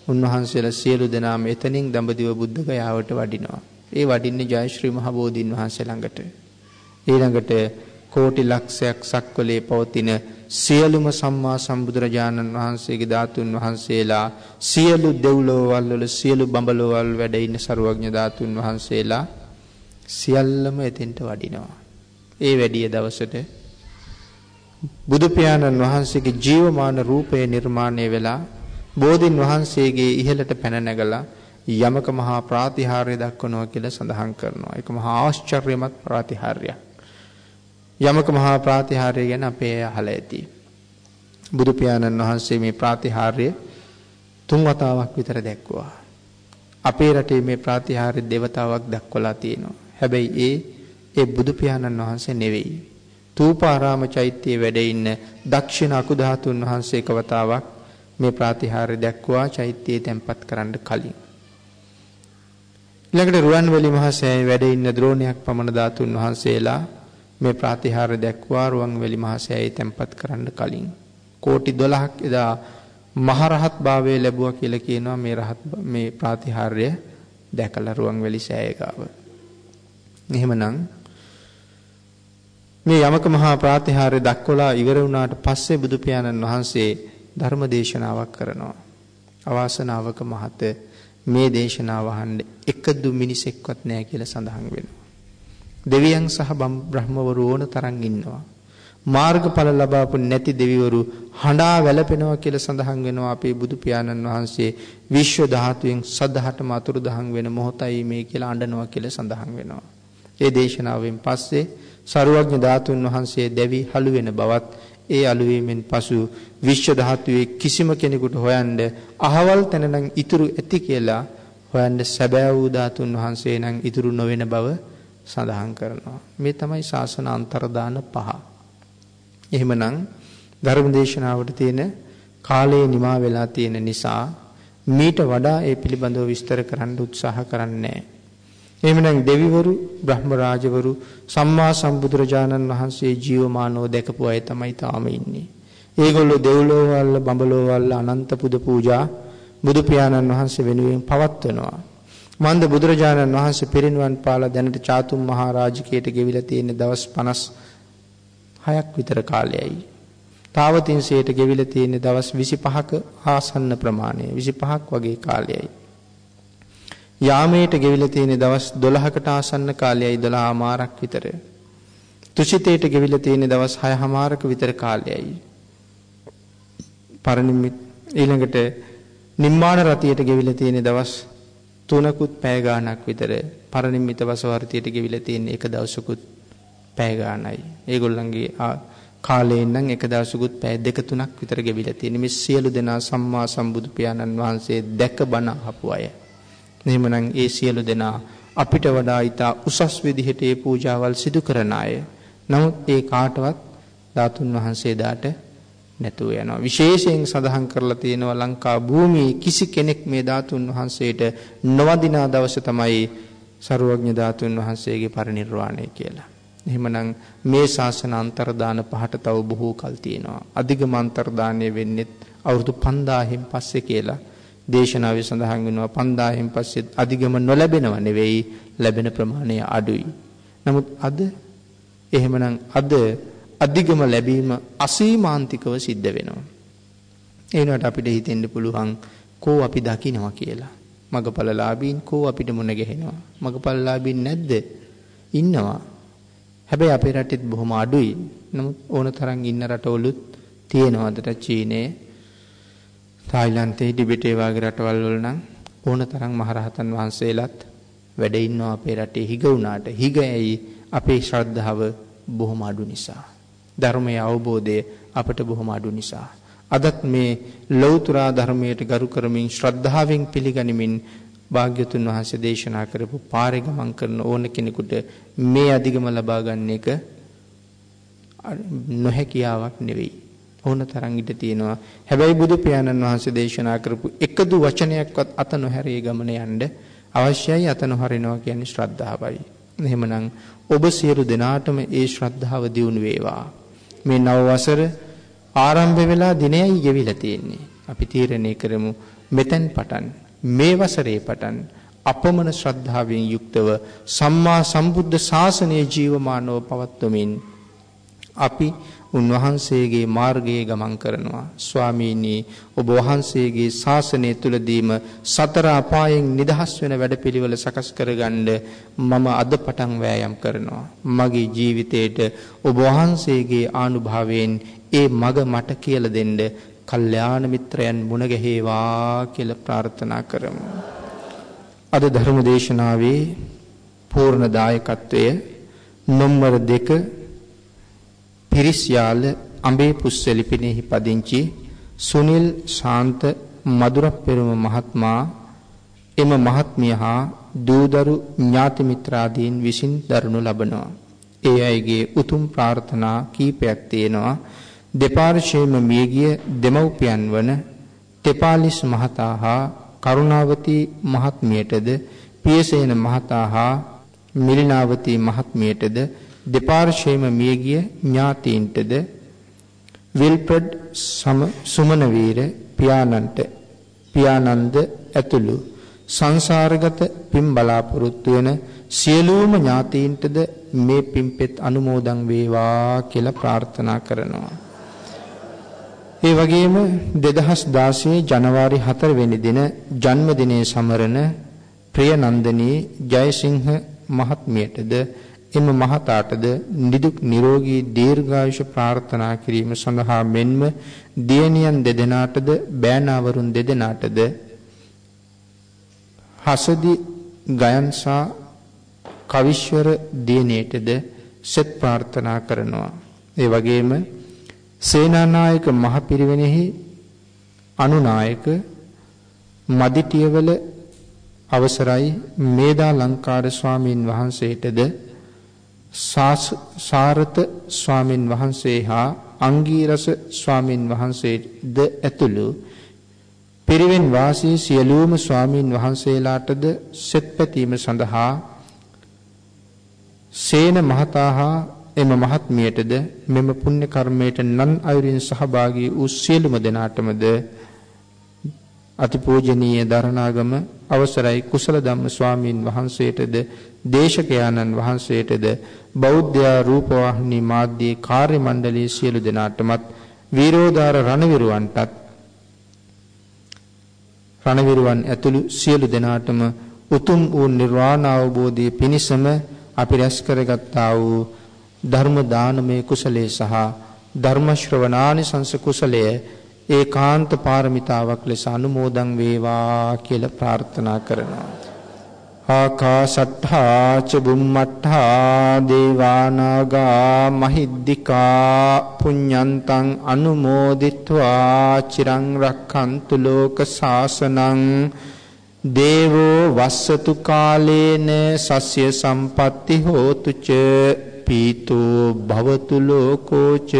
උන්වහන්සේලා සියලු දෙනාම එතනින් දඹදිව බුද්ධ ගයාවට වඩිනවා. ඒ වඩින්නේ ජයශ්‍රී මහ බෝධීන් වහන්සේ ළඟට. ඊළඟට කෝටි ලක්ෂයක් සක්වලේ පවතින සියලුම සම්මා සම්බුදුරජාණන් වහන්සේගේ ධාතුන් වහන්සේලා සියලු දෙව්ලොවල් වල සියලු බඹලොවල් වැඩ ඉන්න ਸਰවඥ ධාතුන් වහන්සේලා සියල්ලම එතෙන්ට වඩිනවා. ඒ වැඩිය දවසට බුදු පියාණන් වහන්සේගේ ජීවමාන රූපය නිර්මාණය වෙලා බෝධින් වහන්සේගේ ඉහළට පැන නැගලා යමක මහා ප්‍රාතිහාර්ය දක්වනවා කියලා සඳහන් කරනවා. ඒක මහා ආශ්චර්යමත් ප්‍රාතිහාර්යයක්. යමක මහා ප්‍රාතිහාර්ය ගැන අපේ අහලා ඇති. බුදු පියාණන් වහන්සේ මේ ප්‍රාතිහාර්ය තුන් වතාවක් විතර දැක්වුවා. අපේ රටේ මේ ප්‍රාතිහාර්ය දෙවතාවක් දක්වලා තියෙනවා. හැබැයි ඒ ඒ බුදු පියාණන් වහන්සේ නෙවෙයි. තූපාරාම චෛත්‍යයේ වැඩ ඉන්න දක්ෂිණ අකුධාතුන් වහන්සේ කවතාවක් මේ ප්‍රාතිහාර්ය දැක්වුවා චෛත්‍යයේ තැන්පත් කරන්න කලින්. ඊළඟට රුවන්වැලි මහසෑය වැඩ ඉන්න ද්‍රෝණයක් පමණ ධාතුන් වහන්සේලා මේ ප්‍රාතිහාර්ය දැක්වා රුවන්වැලි මහසෑය තැන්පත් කරන්න කලින් කෝටි 12ක් එදා මහරහත් භාවය ලැබුවා කියලා කියනවා මේ රහත් මේ ප්‍රාතිහාර්ය දැකලා රුවන්වැලි සෑය ගාව. එහෙමනම් මේ යමක මහා ප්‍රාතිහාර්ය දක්වලා ඉවර වුණාට පස්සේ බුදු පියාණන් වහන්සේ ධර්ම දේශනාවක් කරනවා. අවාසනාවක මහත මේ දේශනාව අහන්න එකදු මිනිසෙක්වත් නැහැ කියලා සඳහන් වෙනවා. දෙවියන් සහ බ්‍රහ්මවරු ඕන තරම් ඉන්නවා. මාර්ගඵල ලබාපු නැති දෙවිවරු හඬා වැළපෙනවා කියලා සඳහන් වෙනවා අපේ බුදු පියාණන් වහන්සේ විශ්ව ධාතුවෙන් සදහටම අතුරුදහන් වෙන මොහොතයි මේ කියලා අඬනවා කියලා සඳහන් වෙනවා. ඒ දේශනාවෙන් පස්සේ සරුවඥ ධාතුන් වහන්සේ දැවි හළු වෙන බවත් ඒ අලුවීමෙන් පසු විශ්ව ධාතුවේ කිසිම කෙනෙකුට හොයන්න අහවල් තැන නම් ඉතුරු ඇති කියලා හොයන්න සැබෑ වූ ධාතුන් වහන්සේ නම් ඉතුරු නොවන බව සඳහන් කරනවා. මේ තමයි ශාසන අන්තර්දාන පහ. එහෙමනම් ධර්ම දේශනාවට තියෙන කාලයේ නිමා වෙලා තියෙන නිසා මීට වඩා ඒ පිළිබඳව විස්තර කරන්න උත්සාහ කරන්නේ නැහැ. එහෙමනම් දෙවිවරු බ්‍රහ්ම රාජවරු සම්මා සම්බුදුරජාණන් වහන්සේ ජීවමානව දැකපු අය තමයි තාම ඉන්නේ. ඒගොල්ලෝ දෙව්ලොවල් බඹලොවල් අනන්ත පුද පූජා බුදු පියාණන් වහන්සේ වෙනුවෙන් පවත්වනවා. මන්ද බුදුරජාණන් වහන්සේ පිරිනිවන් පාලා දැනට චාතුම් මහා රාජකයට ගෙවිලා තියෙන දවස් 56ක් විතර කාලයයි. තාවතින්සයට ගෙවිලා තියෙන දවස් 25ක ආසන්න ප්‍රමාණය 25ක් වගේ කාලයයි. යාමයට ගෙවිලා තියෙන දවස් 12කට ආසන්න කාලයයි 12 මාරක් විතර. තුසිතේට ගෙවිලා තියෙන දවස් 6 මාරක විතර කාලයයි. පරිනිම්මිත ඊළඟට නිම්මාන රතියට ගෙවිලා තියෙන දවස් 3කුත් පැය ගාණක් විතර පරිනිම්මිත වසවර්තියට ගෙවිලා තියෙන එක දවසකුත් පැය ගාණයි. ඒගොල්ලන්ගේ කාලයෙන් නම් එක දවසකුත් පැය දෙක තුනක් විතර ගෙවිලා තියෙන මේ සියලු දෙනා සම්මා සම්බුදු පියාණන් වහන්සේ දැක බණ අහපු අය. එහෙමනම් ඒ සියලු දෙනා අපිට වඩා ඊට උසස් විදිහට ඒ පූජාවල් සිදු කරන අය. නමුත් ඒ කාටවත් ධාතුන් වහන්සේදාට නැතුව යනවා. විශේෂයෙන් සඳහන් කරලා තියෙනවා ලංකා භූමියේ කිසි කෙනෙක් මේ ධාතුන් වහන්සේට නොවදිනා දවස තමයි සරුවඥ ධාතුන් වහන්සේගේ පරිනිර්වාණය කියලා. එහෙමනම් මේ ශාසන අන්තර්දාන පහට තව බොහෝ කල් තියෙනවා. අධිගම අන්තර්දානය වෙන්නේ අවුරුදු 5000න් පස්සේ කියලා. දේශනාවේ සඳහන් වෙනවා 5000න් පස්සේ අධිගම නොලැබෙනව නෙවෙයි ලැබෙන ප්‍රමාණය අඩුයි. නමුත් අද එහෙමනම් අද අධිගම ලැබීම අසීමාන්තිකව සිද්ධ වෙනවා. ඒ වුණාට අපිට හිතෙන්න පුළුවන් කෝ අපි දකින්නවා කියලා. මගපලලාභීන් කෝ අපිට මුණ ගැහෙනවා. මගපලලාභීන් නැද්ද? ඉන්නවා. හැබැයි අපේ රටෙත් බොහොම අඩුයි. නමුත් ඕන තරම් ඉන්න රටවලුත් තියෙනවා අදට චීනයේ තායිලන්තයේ ටිබෙටේ වගේ රටවල් වල නම් ඕන තරම් මහරහතන් වහන්සේලාත් වැඩ ඉන්නවා අපේ රටේ හිග වුණාට හිග ඇයි අපේ ශ්‍රද්ධාව බොහොම අඩු නිසා ධර්මයේ අවබෝධය අපට බොහොම අඩු නිසා අදත් මේ ලෞතර ධර්මයට ගරු කරමින් ශ්‍රද්ධාවෙන් පිළිගනිමින් භාග්‍යතුන් වහන්සේ දේශනා කරපු පාරේ ගමන් කරන ඕන කෙනෙකුට මේ අධිගම ලබා ගන්න එක නොහැකියාවක් නෙවෙයි. ඕන තරම් ඉඩ තියෙනවා. හැබැයි බුදු පියාණන් වහන්සේ දේශනා කරපු එකදු වචනයක්වත් අත නොහැරී ගමන යන්න අවශ්‍යයි අත නොහරිනවා කියන්නේ ශ්‍රද්ධාවයි. එහෙමනම් ඔබ සියලු දෙනාටම ඒ ශ්‍රද්ධාව දියුණු වේවා. මේ නව වසර ආරම්භ වෙලා දිනයයි ගෙවිලා තියෙන්නේ. අපි තීරණය කරමු මෙතෙන් පටන් මේ වසරේ පටන් අපමණ ශ්‍රද්ධාවෙන් යුක්තව සම්මා සම්බුද්ධ ශාසනය ජීවමානව පවත්වමින් අපි උන්වහන්සේගේ මාර්ගයේ ගමන් කරනවා ස්වාමීනි ඔබ වහන්සේගේ ශාසනය තුලදීම සතර අපායෙන් නිදහස් වෙන වැඩපිළිවෙල සකස් කරගන්න මම අද පටන් වෑයම් කරනවා මගේ ජීවිතේට ඔබ වහන්සේගේ ආනුභාවයෙන් ඒ මග මට කියලා දෙන්න කල්යාණ මිත්‍රයන් මුණ ගැහිවා කියලා ප්‍රාර්ථනා කරමු. අද ධර්ම දේශනාවේ පූර්ණ දායකත්වය නොම්බර 2 පිරිස්යාල අඹේ පුස්සලිපිනෙහි පදිංචි සුනිල් ශාන්ත මధుරපෙරුම මහත්මයා එම මිය හා දූදරු ඥාති මිත්‍රාදීන් විසින් දරනු ලබනවා. ඒ අයගේ උතුම් ප්‍රාර්ථනා කීපයක් තියෙනවා. දෙපාර්ශ්වයේම මියගිය දෙමව්පියන් වන තෙපාලිස් මහතා හා කරුණාවති මහත්මියටද පියසේන මහතා හා මිලිනාවති මහත්මියටද දෙපාර්ශ්වයේම මියගිය ඥාතීන්ටද විල්ප්‍රඩ් සම සුමනවීර පියාණන්ට පියානන්ද ඇතුළු සංසාරගත පින් බලාපොරොත්තු වෙන සියලුම ඥාතීන්ටද මේ පින්පෙත් අනුමෝදන් වේවා කියලා ප්‍රාර්ථනා කරනවා. ඒ වගේම 2016 ජනවාරි 4 වෙනි දින ජන්මදිනයේ සමරන ප්‍රියනන්දනී ජයසිංහ මහත්මියටද එම මහතාටද නිදුක් නිරෝගී දීර්ඝායුෂ ප්‍රාර්ථනා කිරීම සඳහා මෙන්ම දියණියන් දෙදෙනාටද බෑනාවරුන් දෙදෙනාටද හසදි ගයන්සා කවිශ්වර දියණියටද සෙත් ප්‍රාර්ථනා කරනවා. ඒ වගේම සේනානායක මහපිරිවෙනෙහි අනුනායක මදිටියවල අවසරයි මේදා ලංකාර ස්වාමීන් වහන්සේටද සාරත ස්වාමීන් වහන්සේ හා අංගීරස ස්වාමීන් වහන්සේද ඇතුළු පිරිවෙන් වාසී සියලුම ස්වාමීන් වහන්සේලාටද සෙත් පැතීම සඳහා සේන මහතා හා එම මහත්මියටද මෙම පුණ්‍ය කර්මයට නන් අයුරින් සහභාගී වූ සියලුම දෙනාටමද අතිපූජනීය දරණාගම අවසරයි. කුසල ධම්ම ස්වාමීන් වහන්සේටද දේශකයාණන් වහන්සේටද බෞද්ධ රූපවාහිනී මාධ්‍යයේ කාර්ය මණ්ඩලයේ සියලු දෙනාටමත් වීරෝදාර රණවිරුවන්ටත් රණවිරුවන් ඇතුළු සියලු දෙනාටම උතුම් වූ නිර්වාණ අවබෝධයේ පිණසම අපි රැස් කරගත්තා වූ ධර්ම දානමය කුසලයේ සහ ධර්ම ශ්‍රවණානිසංස කුසලය ඒකාන්ත පාරමිතාවක් ලෙස අනුමෝදන් වේවා කියලා ප්‍රාර්ථනා කරනවා. ආකාශට්ඨා ච බුම්මට්ඨා දේවානාගා මහිද්దికා පුඤ්ඤන්තං අනුමෝදිත්වා චිරං රක්ඛන්තු ලෝක සාසනං දේවෝ වස්සතු කාලේන සස්්‍ය සම්පatti හෝතු ච පීතෝ භවතු ලෝකෝච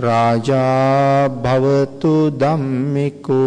රාජා භවතු ධම්මිකෝ